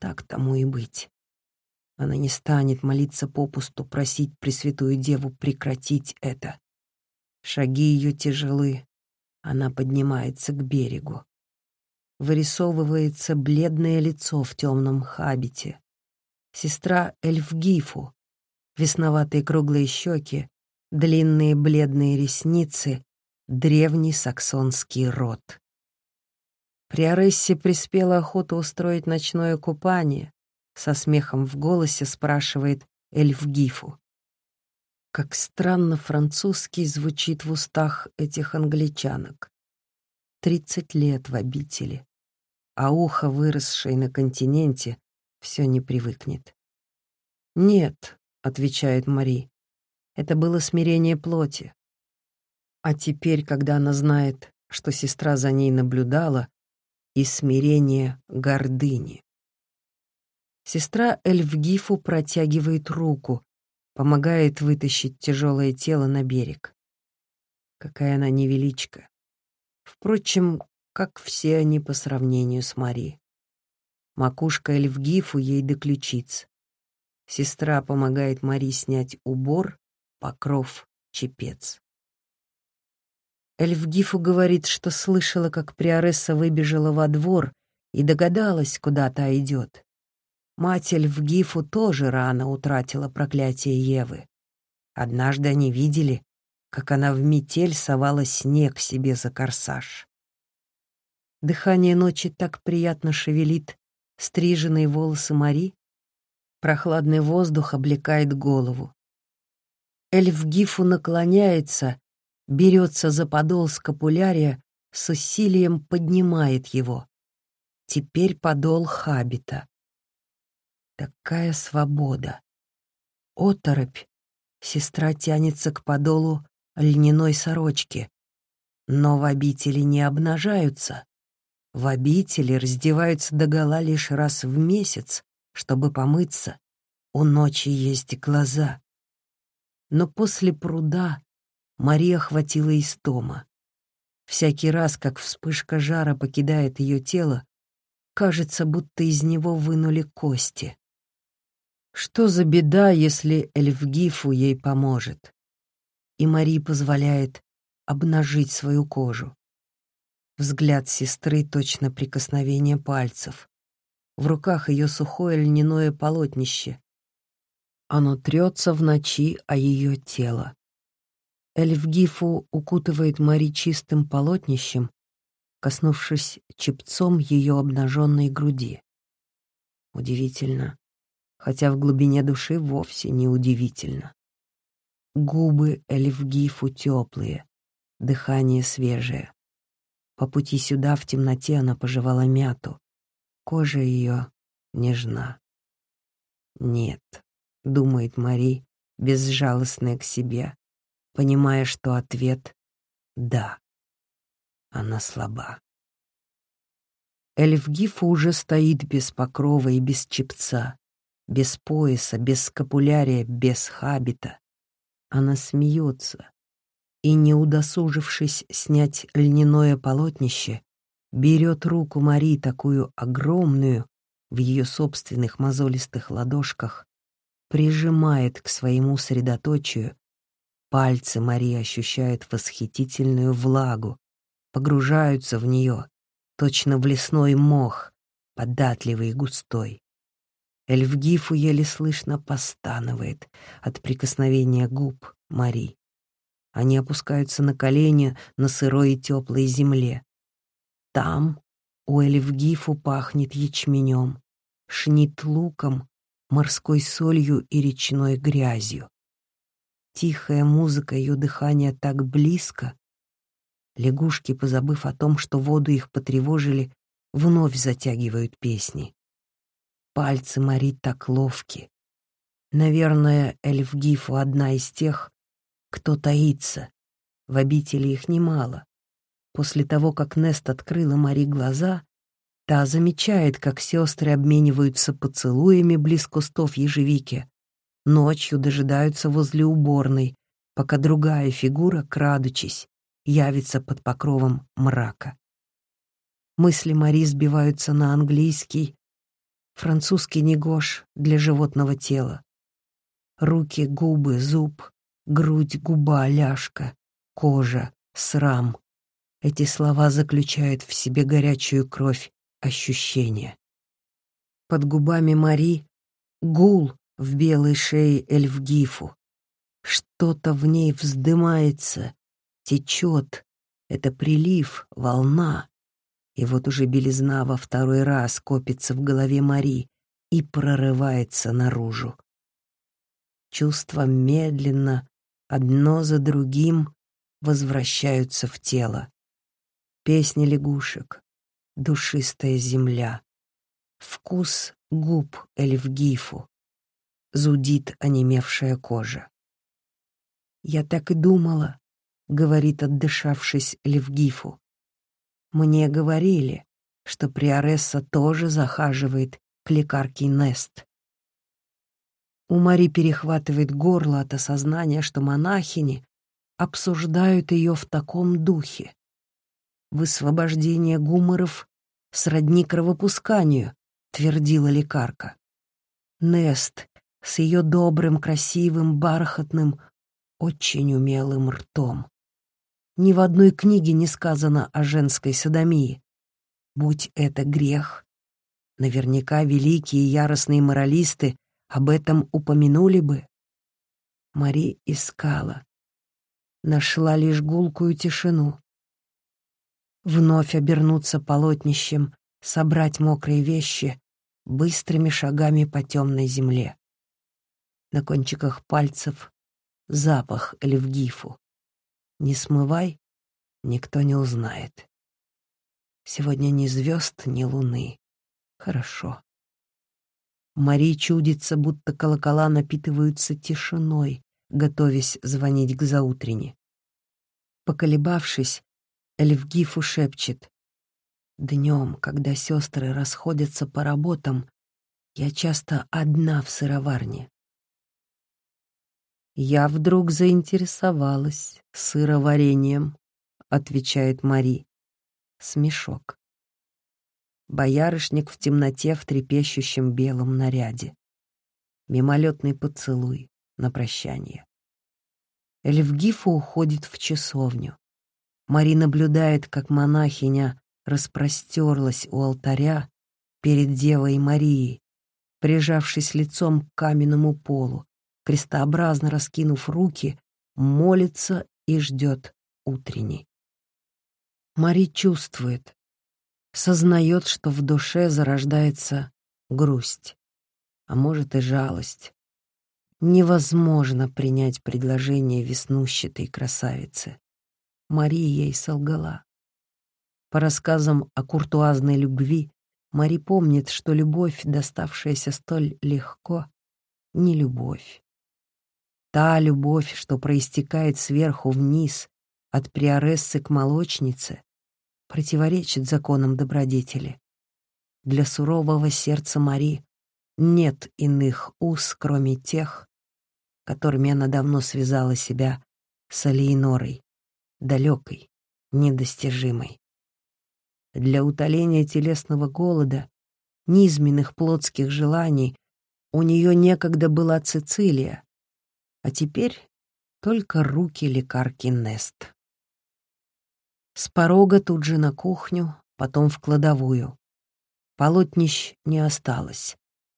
Так тому и быть. Она не станет молиться попусту, просить Пресвятую Деву прекратить это. Шаги ее тяжелы. Она поднимается к берегу. Вырисовывается бледное лицо в темном хабите. Сестра Эльфгифу. Весноватые круглые щеки, длинные бледные ресницы, древний саксонский род. Приорессе приспела охота устроить ночное купание, со смехом в голосе спрашивает Эльфгифу. Как странно французский звучит в устах этих англичанок. Тридцать лет в обители, а ухо, выросшее на континенте, все не привыкнет. «Нет», — отвечает Мари, — «это было смирение плоти. А теперь, когда она знает, что сестра за ней наблюдала, и смирение гордыни. Сестра Эльфгифу протягивает руку, помогает вытащить тяжелое тело на берег. Какая она невеличка. Впрочем, как все они по сравнению с Мари. Макушка Эльфгифу ей до ключиц. Сестра помогает Мари снять убор, покров, чепец. Эльфгифу говорит, что слышала, как Приоресса выбежала во двор и догадалась, куда та идет. Мать Эльфгифу тоже рано утратила проклятие Евы. Однажды они видели, как она в метель совала снег себе за корсаж. Дыхание ночи так приятно шевелит стриженные волосы Мари, прохладный воздух облекает голову. Эльфгифу наклоняется берется за подол скапулярия, с усилием поднимает его. Теперь подол хабита. Такая свобода. Оторопь. Сестра тянется к подолу льняной сорочки. Но в обители не обнажаются. В обители раздеваются догола лишь раз в месяц, чтобы помыться. У ночи есть глаза. Но после пруда Мария охватила истома. Всякий раз, как вспышка жара покидает ее тело, кажется, будто из него вынули кости. Что за беда, если Эльфгифу ей поможет? И Мари позволяет обнажить свою кожу. Взгляд сестры точно прикосновение пальцев. В руках ее сухое льняное полотнище. Оно трется в ночи о ее тело. Эльфгифу укутывает Мари чистым полотнищем, коснувшись чепцом ее обнаженной груди. Удивительно, хотя в глубине души вовсе не удивительно. Губы Эльфгифу теплые, дыхание свежее. По пути сюда в темноте она пожевала мяту. Кожа ее нежна. «Нет», — думает Мари, безжалостная к себе, понимая, что ответ — да. Она слаба. Эльфгифа уже стоит без покрова и без чепца, без пояса, без скапулярия, без хабита. Она смеется и, не удосужившись снять льняное полотнище, берет руку Мари, такую огромную, в ее собственных мозолистых ладошках, прижимает к своему средоточию Пальцы Марии ощущают восхитительную влагу, погружаются в нее, точно в лесной мох, податливый и густой. Эльфгифу еле слышно постанывает от прикосновения губ Мари. Они опускаются на колени на сырой и теплой земле. Там у Эльфгифу пахнет ячменем, шнит луком, морской солью и речной грязью. Тихая музыка ее дыхания так близко. Лягушки, позабыв о том, что воду их потревожили, вновь затягивают песни. Пальцы Мари так ловки. Наверное, Эльфгифу одна из тех, кто таится. В обители их немало. После того, как Нест открыла Мари глаза, та замечает, как сестры обмениваются поцелуями близ кустов ежевики. Ночью дожидаются возле уборной, пока другая фигура, крадучись, явится под покровом мрака. Мысли Мари сбиваются на английский, французский негош для животного тела. Руки, губы, зуб, грудь, губа, ляжка, кожа, срам. Эти слова заключают в себе горячую кровь ощущения. Под губами Мари гул в белой шее Эльфгифу. Что-то в ней вздымается, течет. Это прилив, волна. И вот уже белизна во второй раз копится в голове Мари и прорывается наружу. Чувства медленно, одно за другим, возвращаются в тело. Песня лягушек, душистая земля, вкус губ Эльфгифу, зудит онемевшая кожа. «Я так и думала», — говорит, отдышавшись Левгифу. «Мне говорили, что Приоресса тоже захаживает к лекарке Нест». У Мари перехватывает горло от осознания, что монахини обсуждают ее в таком духе. «Высвобождение гуморов сродни кровопусканию», — твердила лекарка. Нест с ее добрым, красивым, бархатным, очень умелым ртом. Ни в одной книге не сказано о женской садомии. Будь это грех, наверняка великие яростные моралисты об этом упомянули бы. Мари искала. Нашла лишь гулкую тишину. Вновь обернуться полотнищем, собрать мокрые вещи быстрыми шагами по темной земле. На кончиках пальцев запах Левгифу. Не смывай, никто не узнает. Сегодня ни звезд, ни луны. Хорошо. Мари чудится, будто колокола напитываются тишиной, готовясь звонить к заутрене. Поколебавшись, Эльфгифу шепчет. Днем, когда сестры расходятся по работам, я часто одна в сыроварне. «Я вдруг заинтересовалась сыроварением», — отвечает Мари. Смешок. Боярышник в темноте в трепещущем белом наряде. Мимолетный поцелуй на прощание. Эльфгифа уходит в часовню. Мари наблюдает, как монахиня распростерлась у алтаря перед Девой Марией, прижавшись лицом к каменному полу, крестообразно раскинув руки, молится и ждет утренней. Мари чувствует, сознает, что в душе зарождается грусть, а может и жалость. Невозможно принять предложение веснущатой красавицы. Мария ей солгала. По рассказам о куртуазной любви, Мари помнит, что любовь, доставшаяся столь легко, не любовь. Та любовь, что проистекает сверху вниз, от приорессы к молочнице, противоречит законам добродетели. Для сурового сердца Мари нет иных уз, кроме тех, которыми она давно связала себя с Алиенорой, далекой, недостижимой. Для утоления телесного голода, низменных плотских желаний у нее некогда была Цицилия, а теперь только руки лекарки Нест. С порога тут же на кухню, потом в кладовую. Полотнищ не осталось.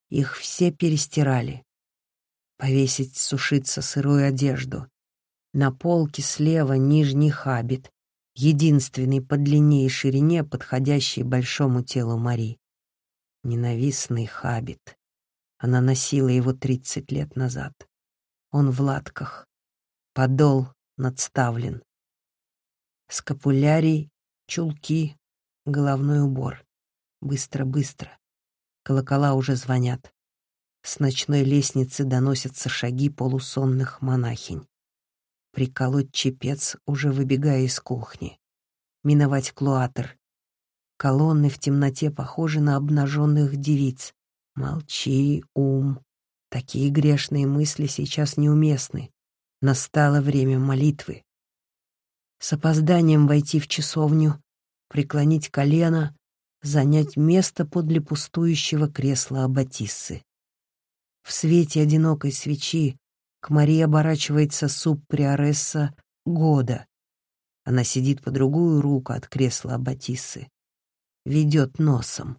Их все перестирали. Повесить сушиться сырую одежду. На полке слева нижний хабит, единственный по длине и ширине, подходящий большому телу Мари. Ненавистный хабит. Она носила его тридцать лет назад. Он в латках. Подол надставлен. Скапулярий, чулки, головной убор. Быстро-быстро. Колокола уже звонят. С ночной лестницы доносятся шаги полусонных монахинь. Приколоть чепец, уже выбегая из кухни. миновать клуатр. Колонны в темноте похожи на обнаженных девиц. Молчи, ум. Такие грешные мысли сейчас неуместны. Настало время молитвы. С опозданием войти в часовню, преклонить колено, занять место подле пустующего кресла Аббатиссы. В свете одинокой свечи к Марии оборачивается субприоресса Года. Она сидит по другую руку от кресла Аббатиссы. Ведет носом.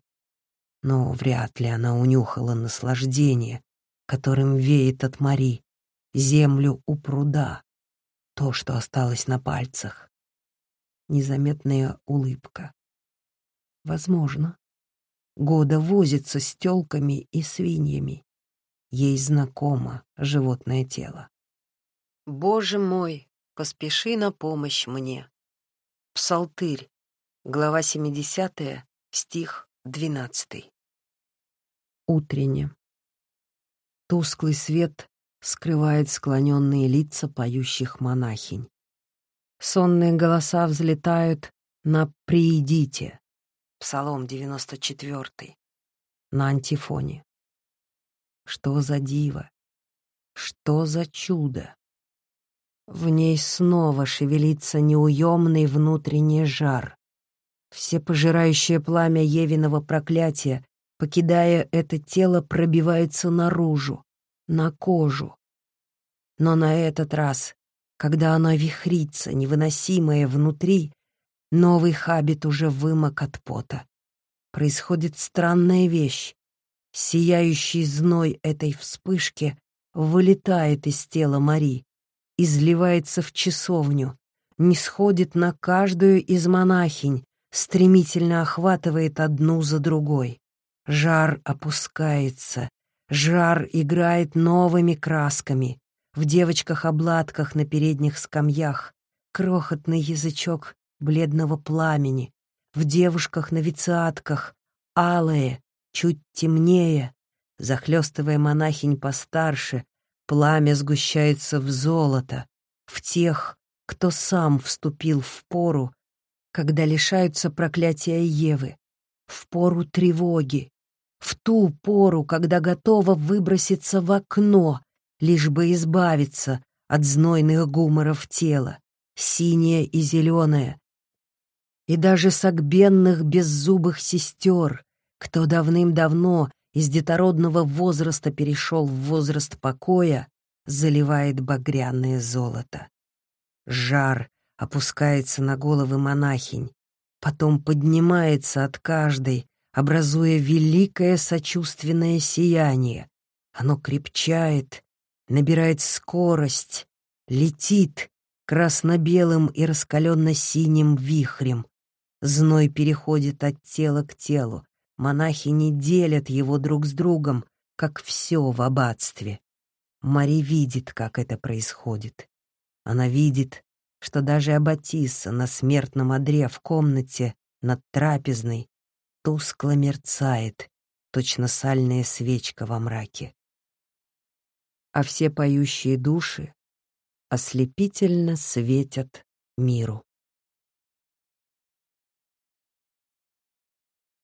Но вряд ли она унюхала наслаждение, которым веет от Мари, землю у пруда, то, что осталось на пальцах. Незаметная улыбка. Возможно. Года возится с тёлками и свиньями. Ей знакомо животное тело. «Боже мой, поспеши на помощь мне». Псалтырь, глава 70, стих 12. Утренне. Тусклый свет скрывает склоненные лица поющих монахинь. Сонные голоса взлетают на «Приидите» Псалом 94 на антифоне. Что за диво? Что за чудо? В ней снова шевелится неуемный внутренний жар. Всепожирающее пламя Евиного проклятия, покидая это тело, пробивается наружу, на кожу. Но на этот раз, когда оно вихрится, невыносимое внутри, новый хабит уже вымок от пота. Происходит странная вещь. Сияющий зной этой вспышки вылетает из тела Мари, изливается в часовню, не сходит на каждую из монахинь, стремительно охватывает одну за другой. Жар опускается, жар играет новыми красками. В девочках-обладках на передних скамьях крохотный язычок бледного пламени, в девушках-новициатках алые, чуть темнее, захлестывая монахинь постарше, пламя сгущается в золото, в тех, кто сам вступил в пору, когда лишаются проклятия Евы, в пору тревоги, в ту пору, когда готова выброситься в окно, лишь бы избавиться от знойных гуморов тела, синее и зеленое, и даже согбенных беззубых сестер, кто давным-давно из детородного возраста перешел в возраст покоя, заливает багряное золото. Жар опускается на головы монахинь, потом поднимается от каждой, образуя великое сочувственное сияние. Оно крепчает, набирает скорость, летит красно-белым и раскаленно-синим вихрем. Зной переходит от тела к телу, Монахи не делят его друг с другом, как все в аббатстве. Мари видит, как это происходит. Она видит, что даже Аббатиса на смертном одре в комнате над трапезной тускло мерцает, точно сальная свечка во мраке. А все поющие души ослепительно светят миру.